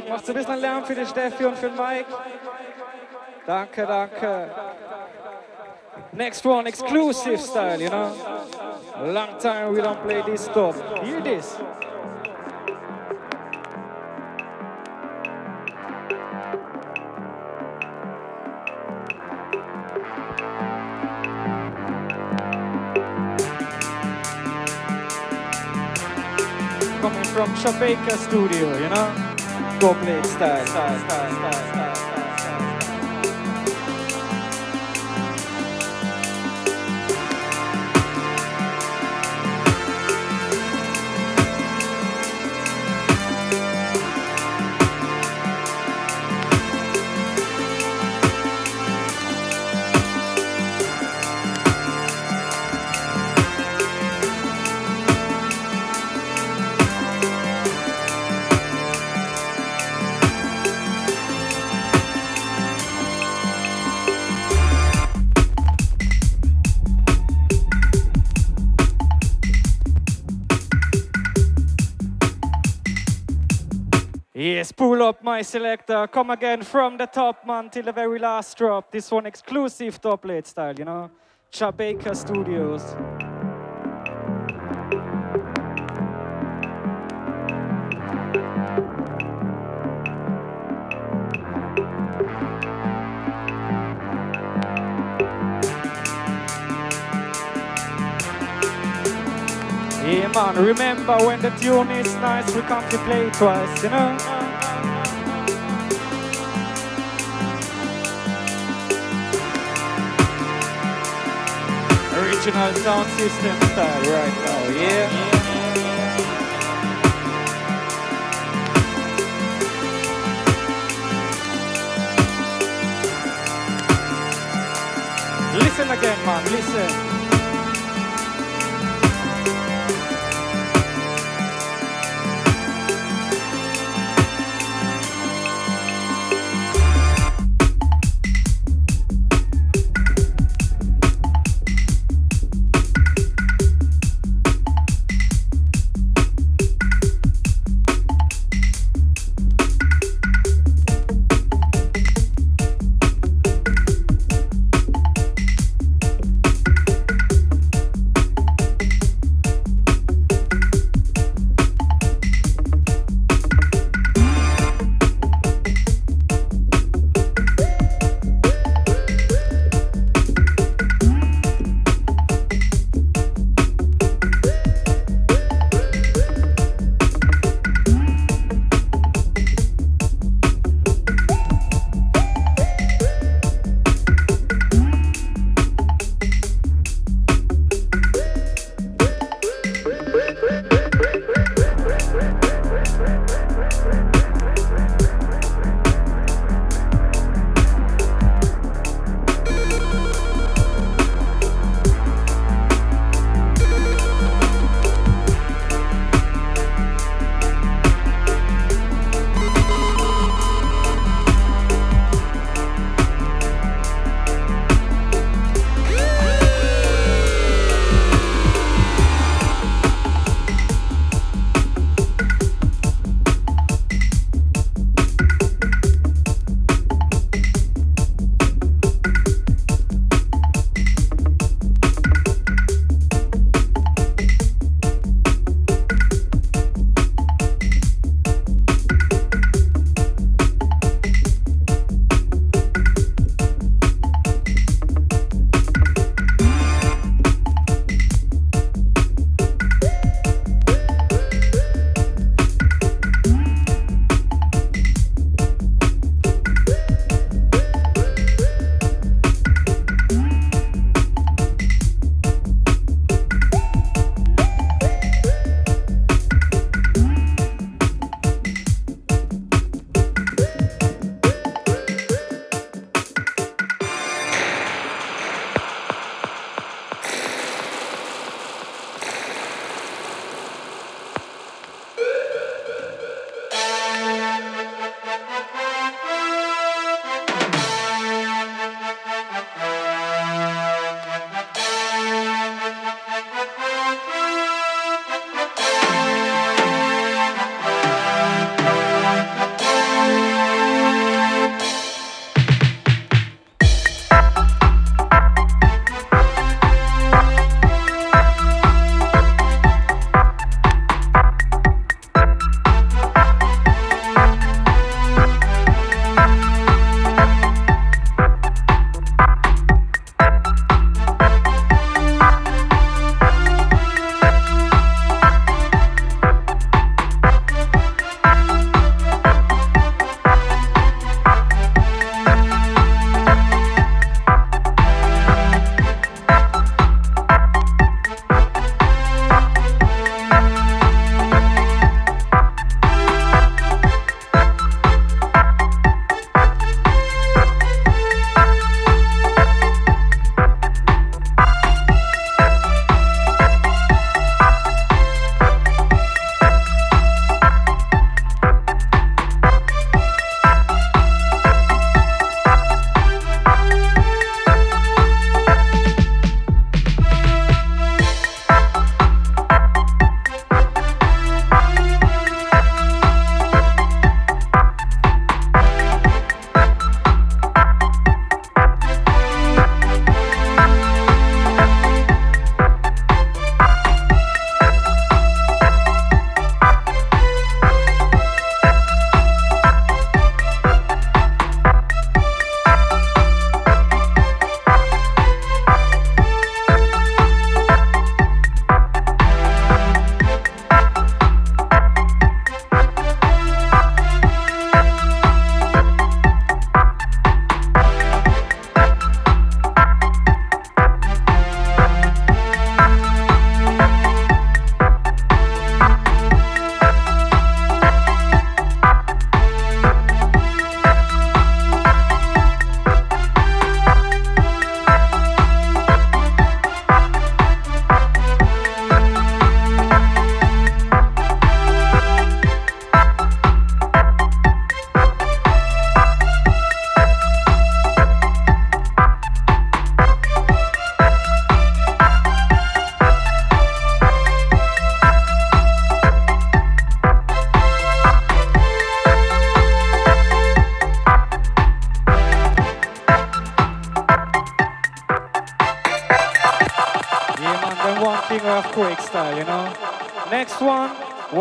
Speaker 12: Kerzenfabrik. Macht so ein bisschen Lärm für den Steffi und für den Mike. Danke, danke. Next one, exclusive style, you know. Long time we don't play this stuff. Hear this. Coming from Jamaica studio, you know. Style, style, style, style, style. Pull up my selector. Come again from the top, man, till the very last drop. This one exclusive top late style, you know? Chabaker Studios. Yeah, man, remember when the tune is nice, we to play twice, you know? Original sound system style right now, yeah? Listen again, man, listen.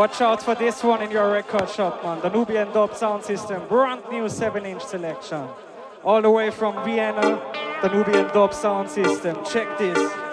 Speaker 26: Watch out for this one in your record shop, man. The Nubian Dub Sound System, brand new 7-inch selection. All the way from Vienna, the Nubian Dub Sound System. Check this.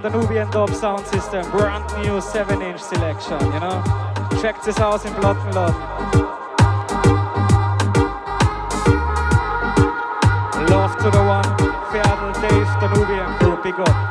Speaker 12: from the Nubian
Speaker 26: Dub Sound System, brand new 7 inch selection, you know? Check this out in Blood Love to the one, Ferdel Dave, the Nubian crew, big up.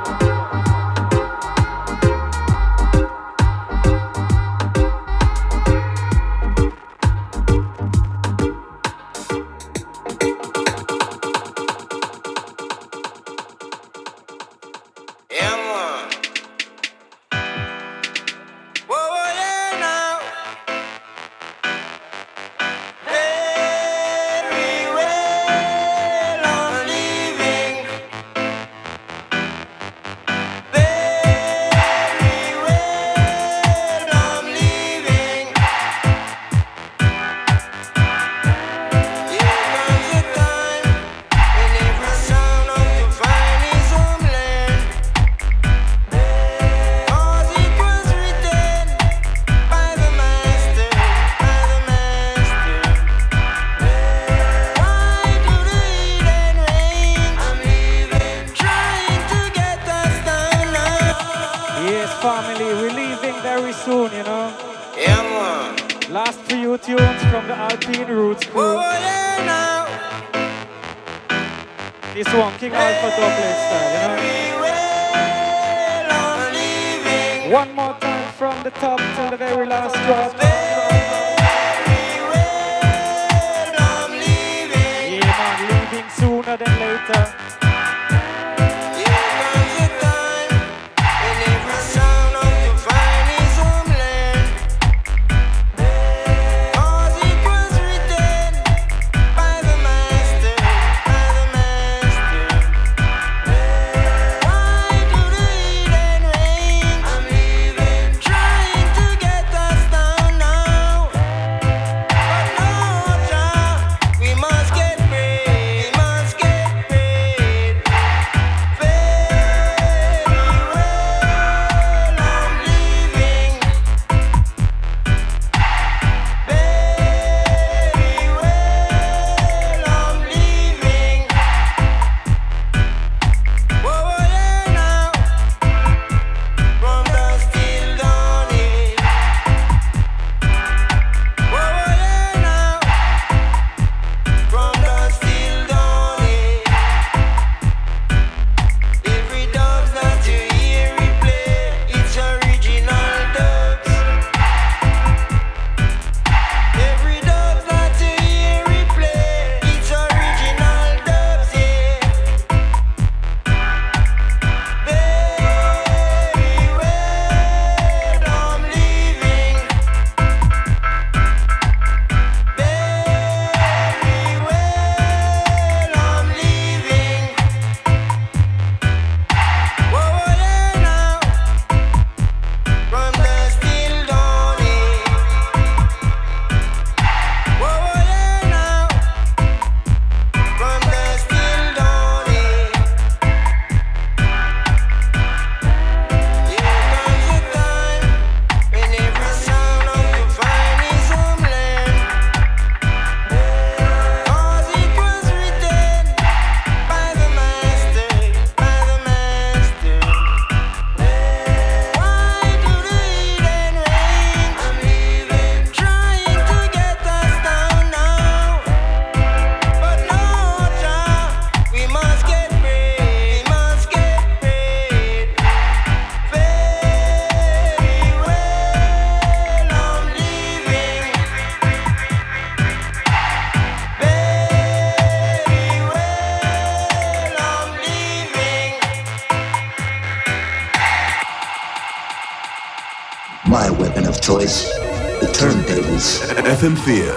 Speaker 27: Turntables.
Speaker 28: FM4.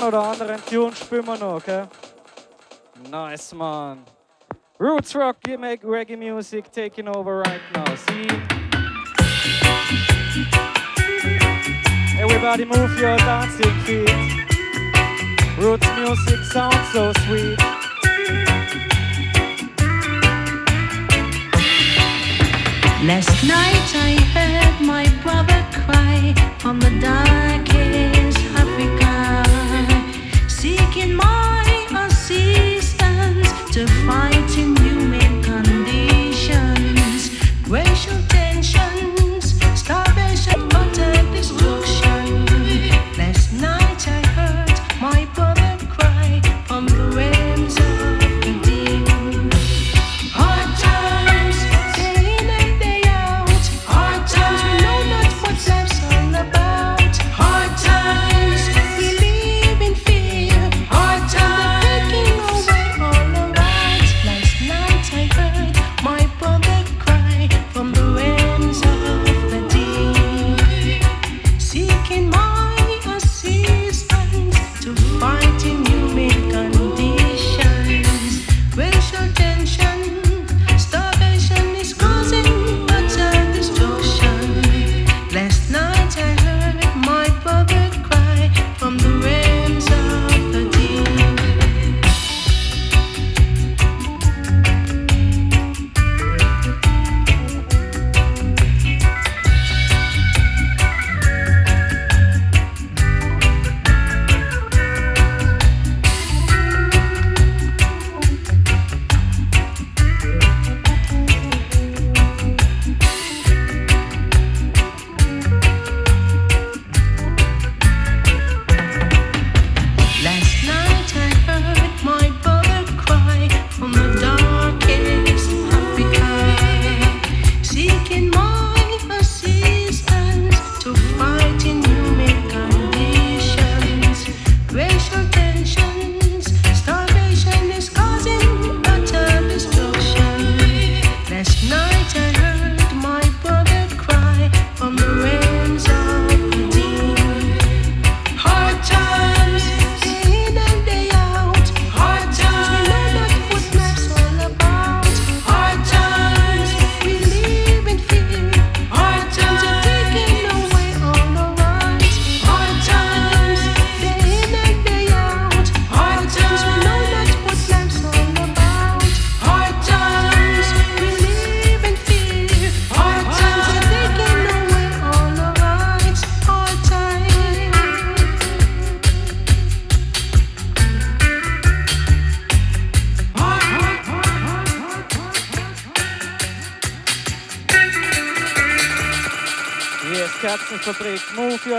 Speaker 28: einen oder anderen Tune spüren wir noch, okay? Nice, man. Roots Rock, you make reggae music taking over right now, see? Everybody move your dancing feet. Roots music sounds so sweet.
Speaker 29: Last night I heard my brother cry on the dark seeking my assistance to
Speaker 28: find.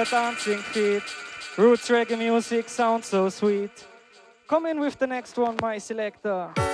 Speaker 28: her dancing feet. Roots reggae music sounds so sweet. Come in with the next one, my selector.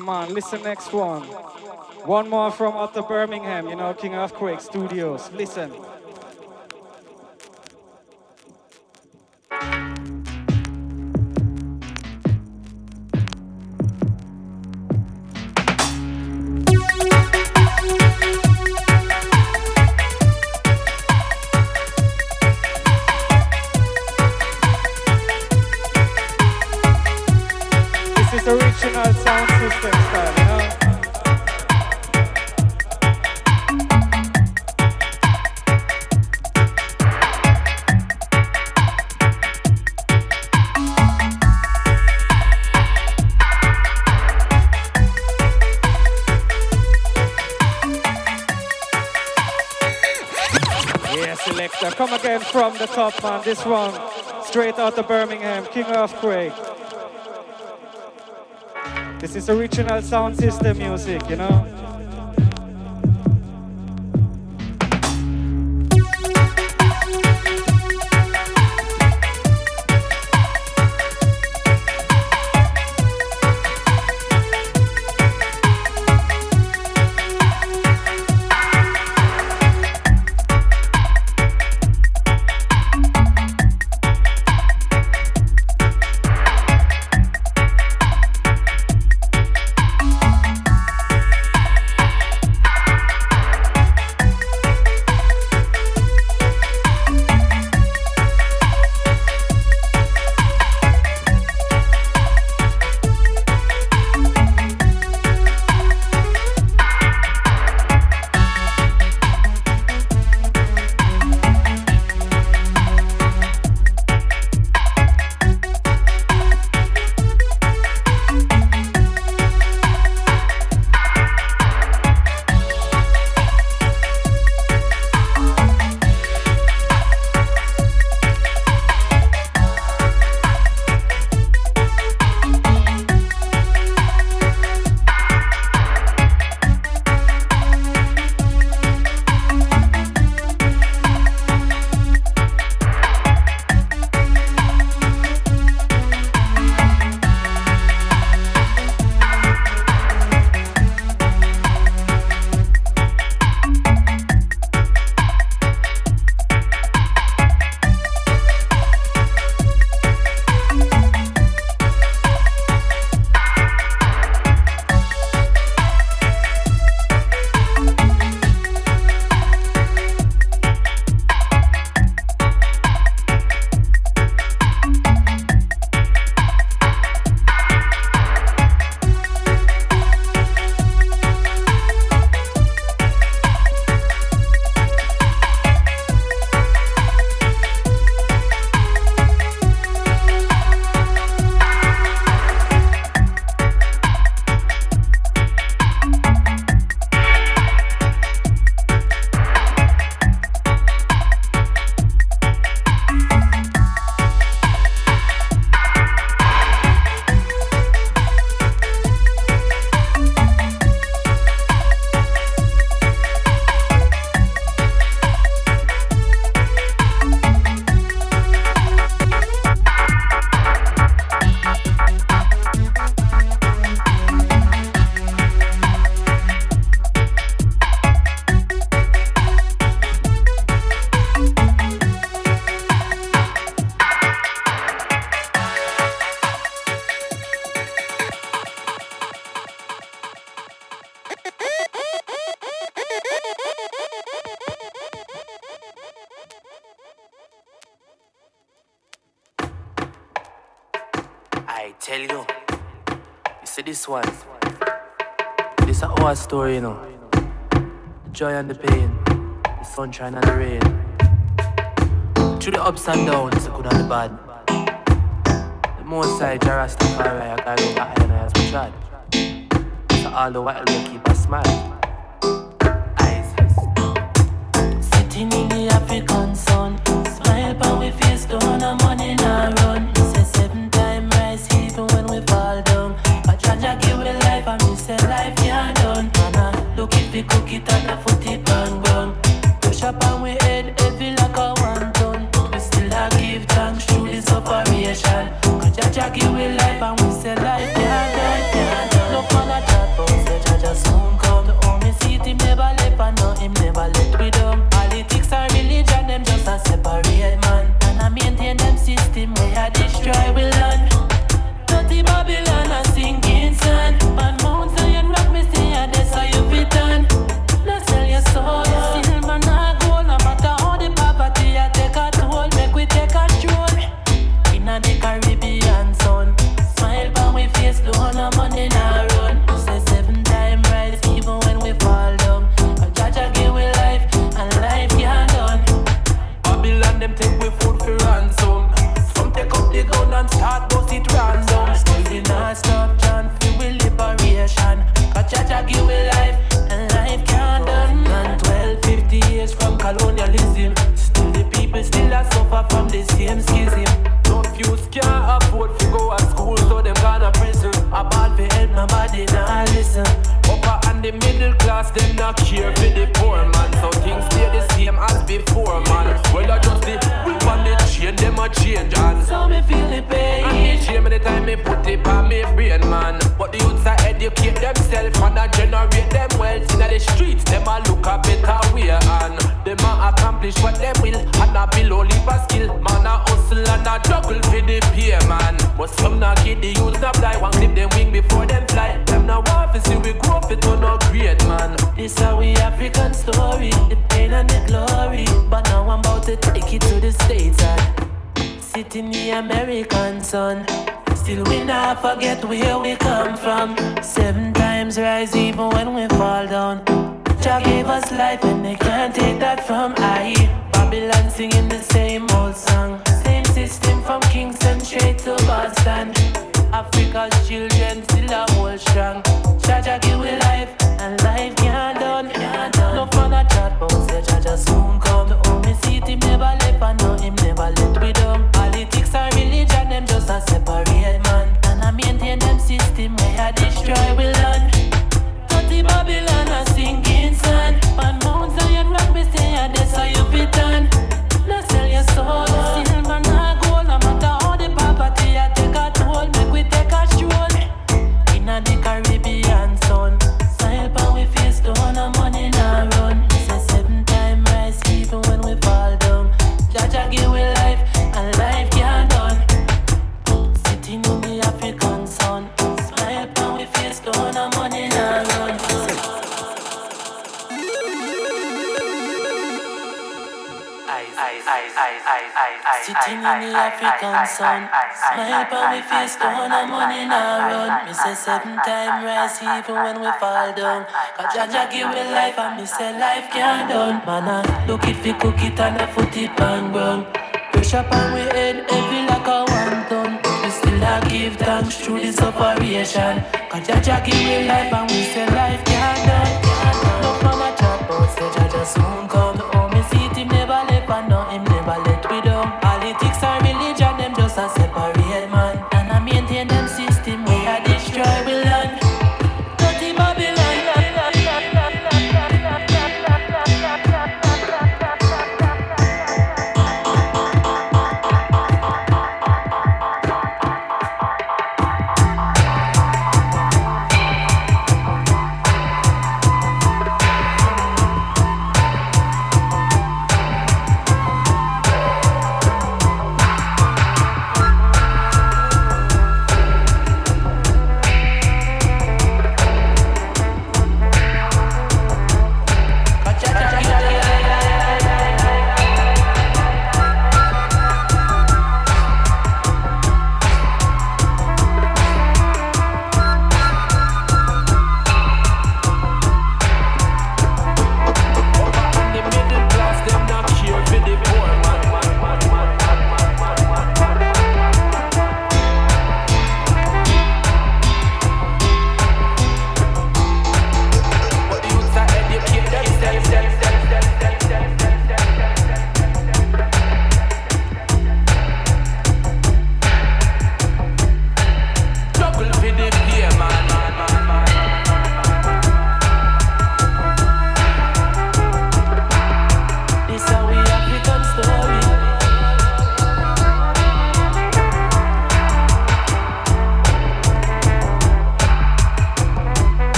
Speaker 12: Yeah, man, listen next one. One more from Otto Birmingham, you know, King Earthquake Studios. Listen. The top, man. This one, straight out of Birmingham, King Earthquake. This is original sound system music, you know?
Speaker 30: Tell you, you see this one. This is our story, you know. The joy and the pain, the sunshine and the rain. Through the ups and downs, the good and the bad. The most side, Jah Rastafari, I got over iron as we tried. So all the while we keep a smile. Eyes.
Speaker 31: Sitting in the African sun, even when we fall down. Cause Jah give me life and me say life can't done. Man, I look if we cook it and I foot it on ground. Push up and we head heavy like a one ton. We still a give thanks through this operation. Cause Jah give me life and we say life can't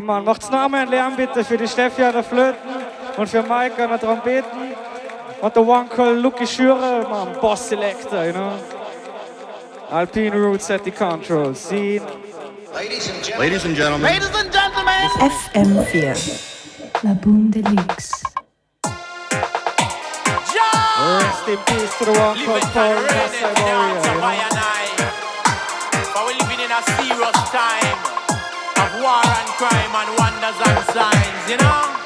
Speaker 12: Mann, macht's noch einmal einen Lärm bitte für die Steffi an der Flöten und für Mike an der Trompeten und der One Call Lucky Schürer, Mann, Boss Selector, you know. Alpine Roots at the Control, See.
Speaker 32: Ladies and gentlemen.
Speaker 13: Ladies and gentlemen. Ladies and gentlemen.
Speaker 11: FM4. La Boom Deluxe.
Speaker 12: Rest in peace to the One Call Paul Warrior.
Speaker 17: time and wonders and signs, you know?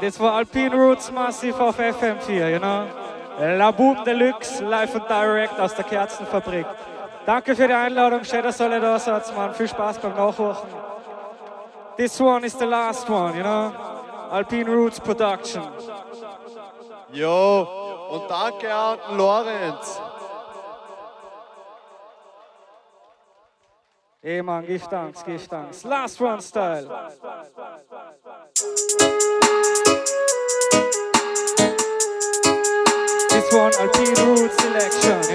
Speaker 12: das war Alpine Roots Massive auf FM4, you know. La Boom Deluxe, live und direct aus der Kerzenfabrik. Danke für die Einladung, schön, dass alle da seid, Mann. Viel Spaß beim Nachhochen. This one is the last one, you know. Alpine Roots Production.
Speaker 33: Yo, und danke an Lorenz.
Speaker 12: Hey Mann, give thanks, give thanks. Last one style.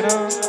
Speaker 12: it on.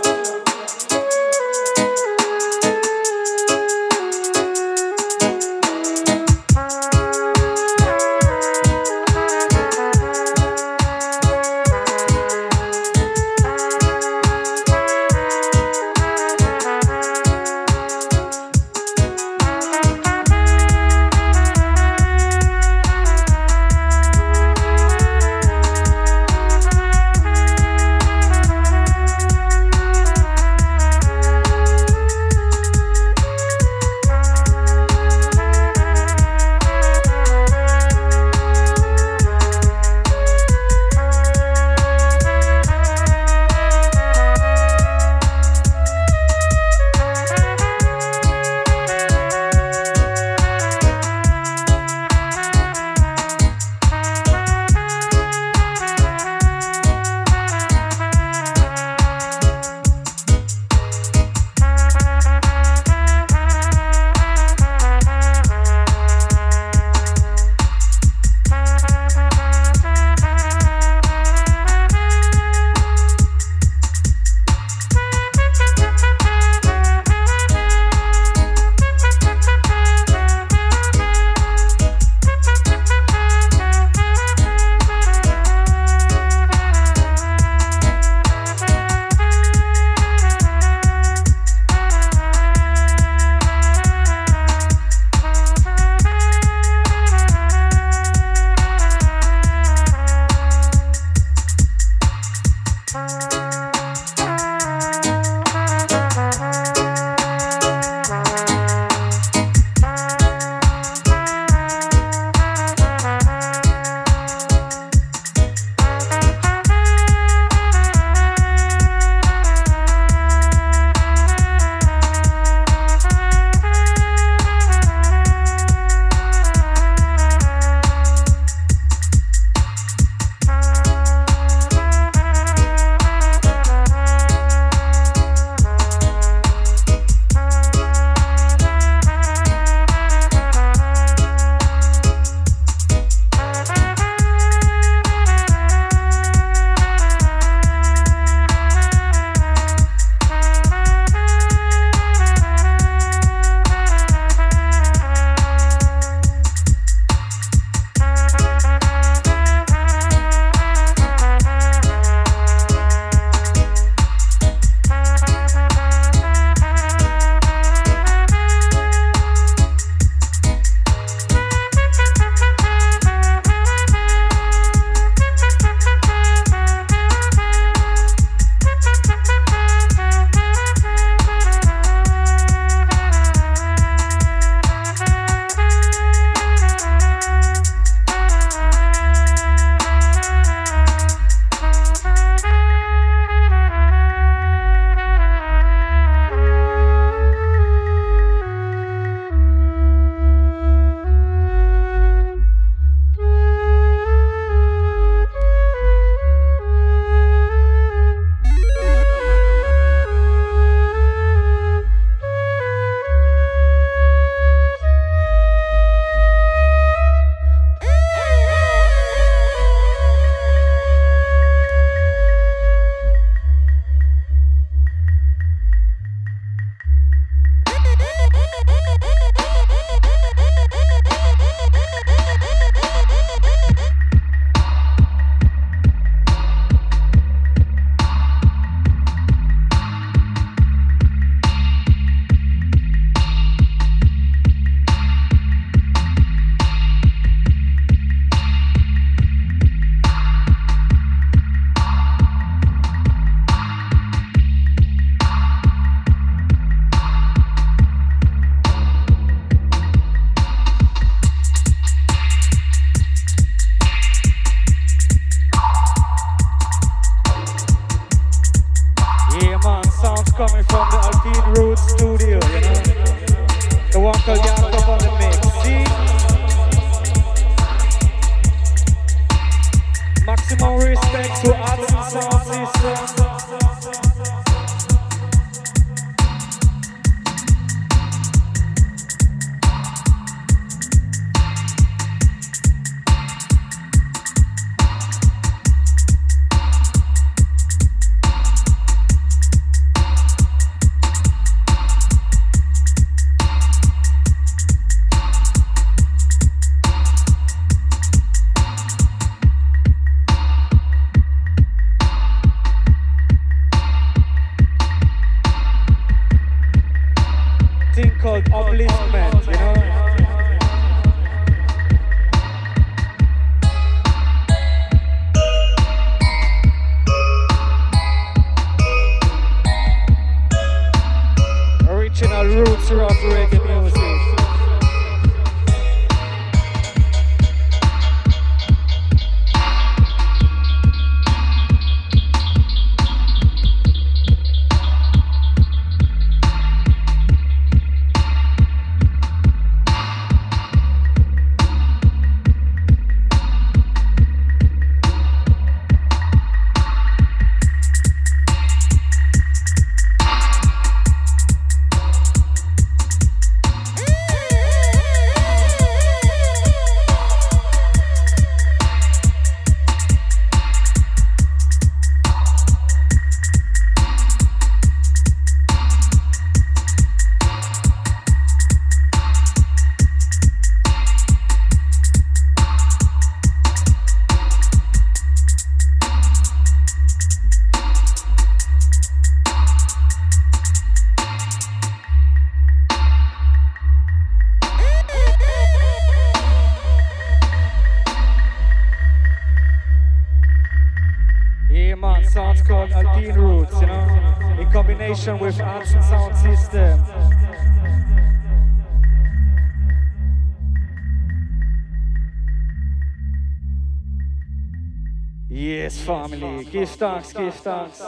Speaker 12: give thanks, give thanks.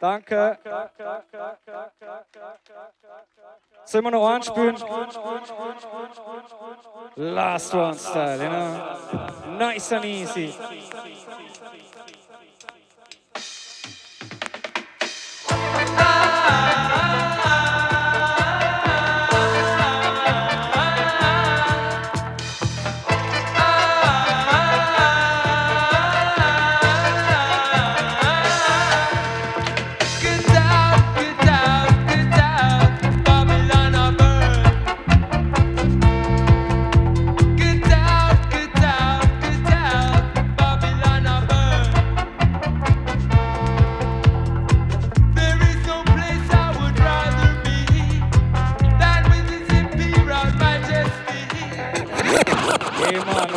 Speaker 12: Danke. Sollen wir noch anspüren? Last one style, you know? Nice and easy.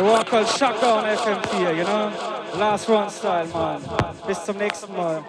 Speaker 12: Rock Shutdown FM4, you know? Last Run Style, man. Bis zum nächsten Mal.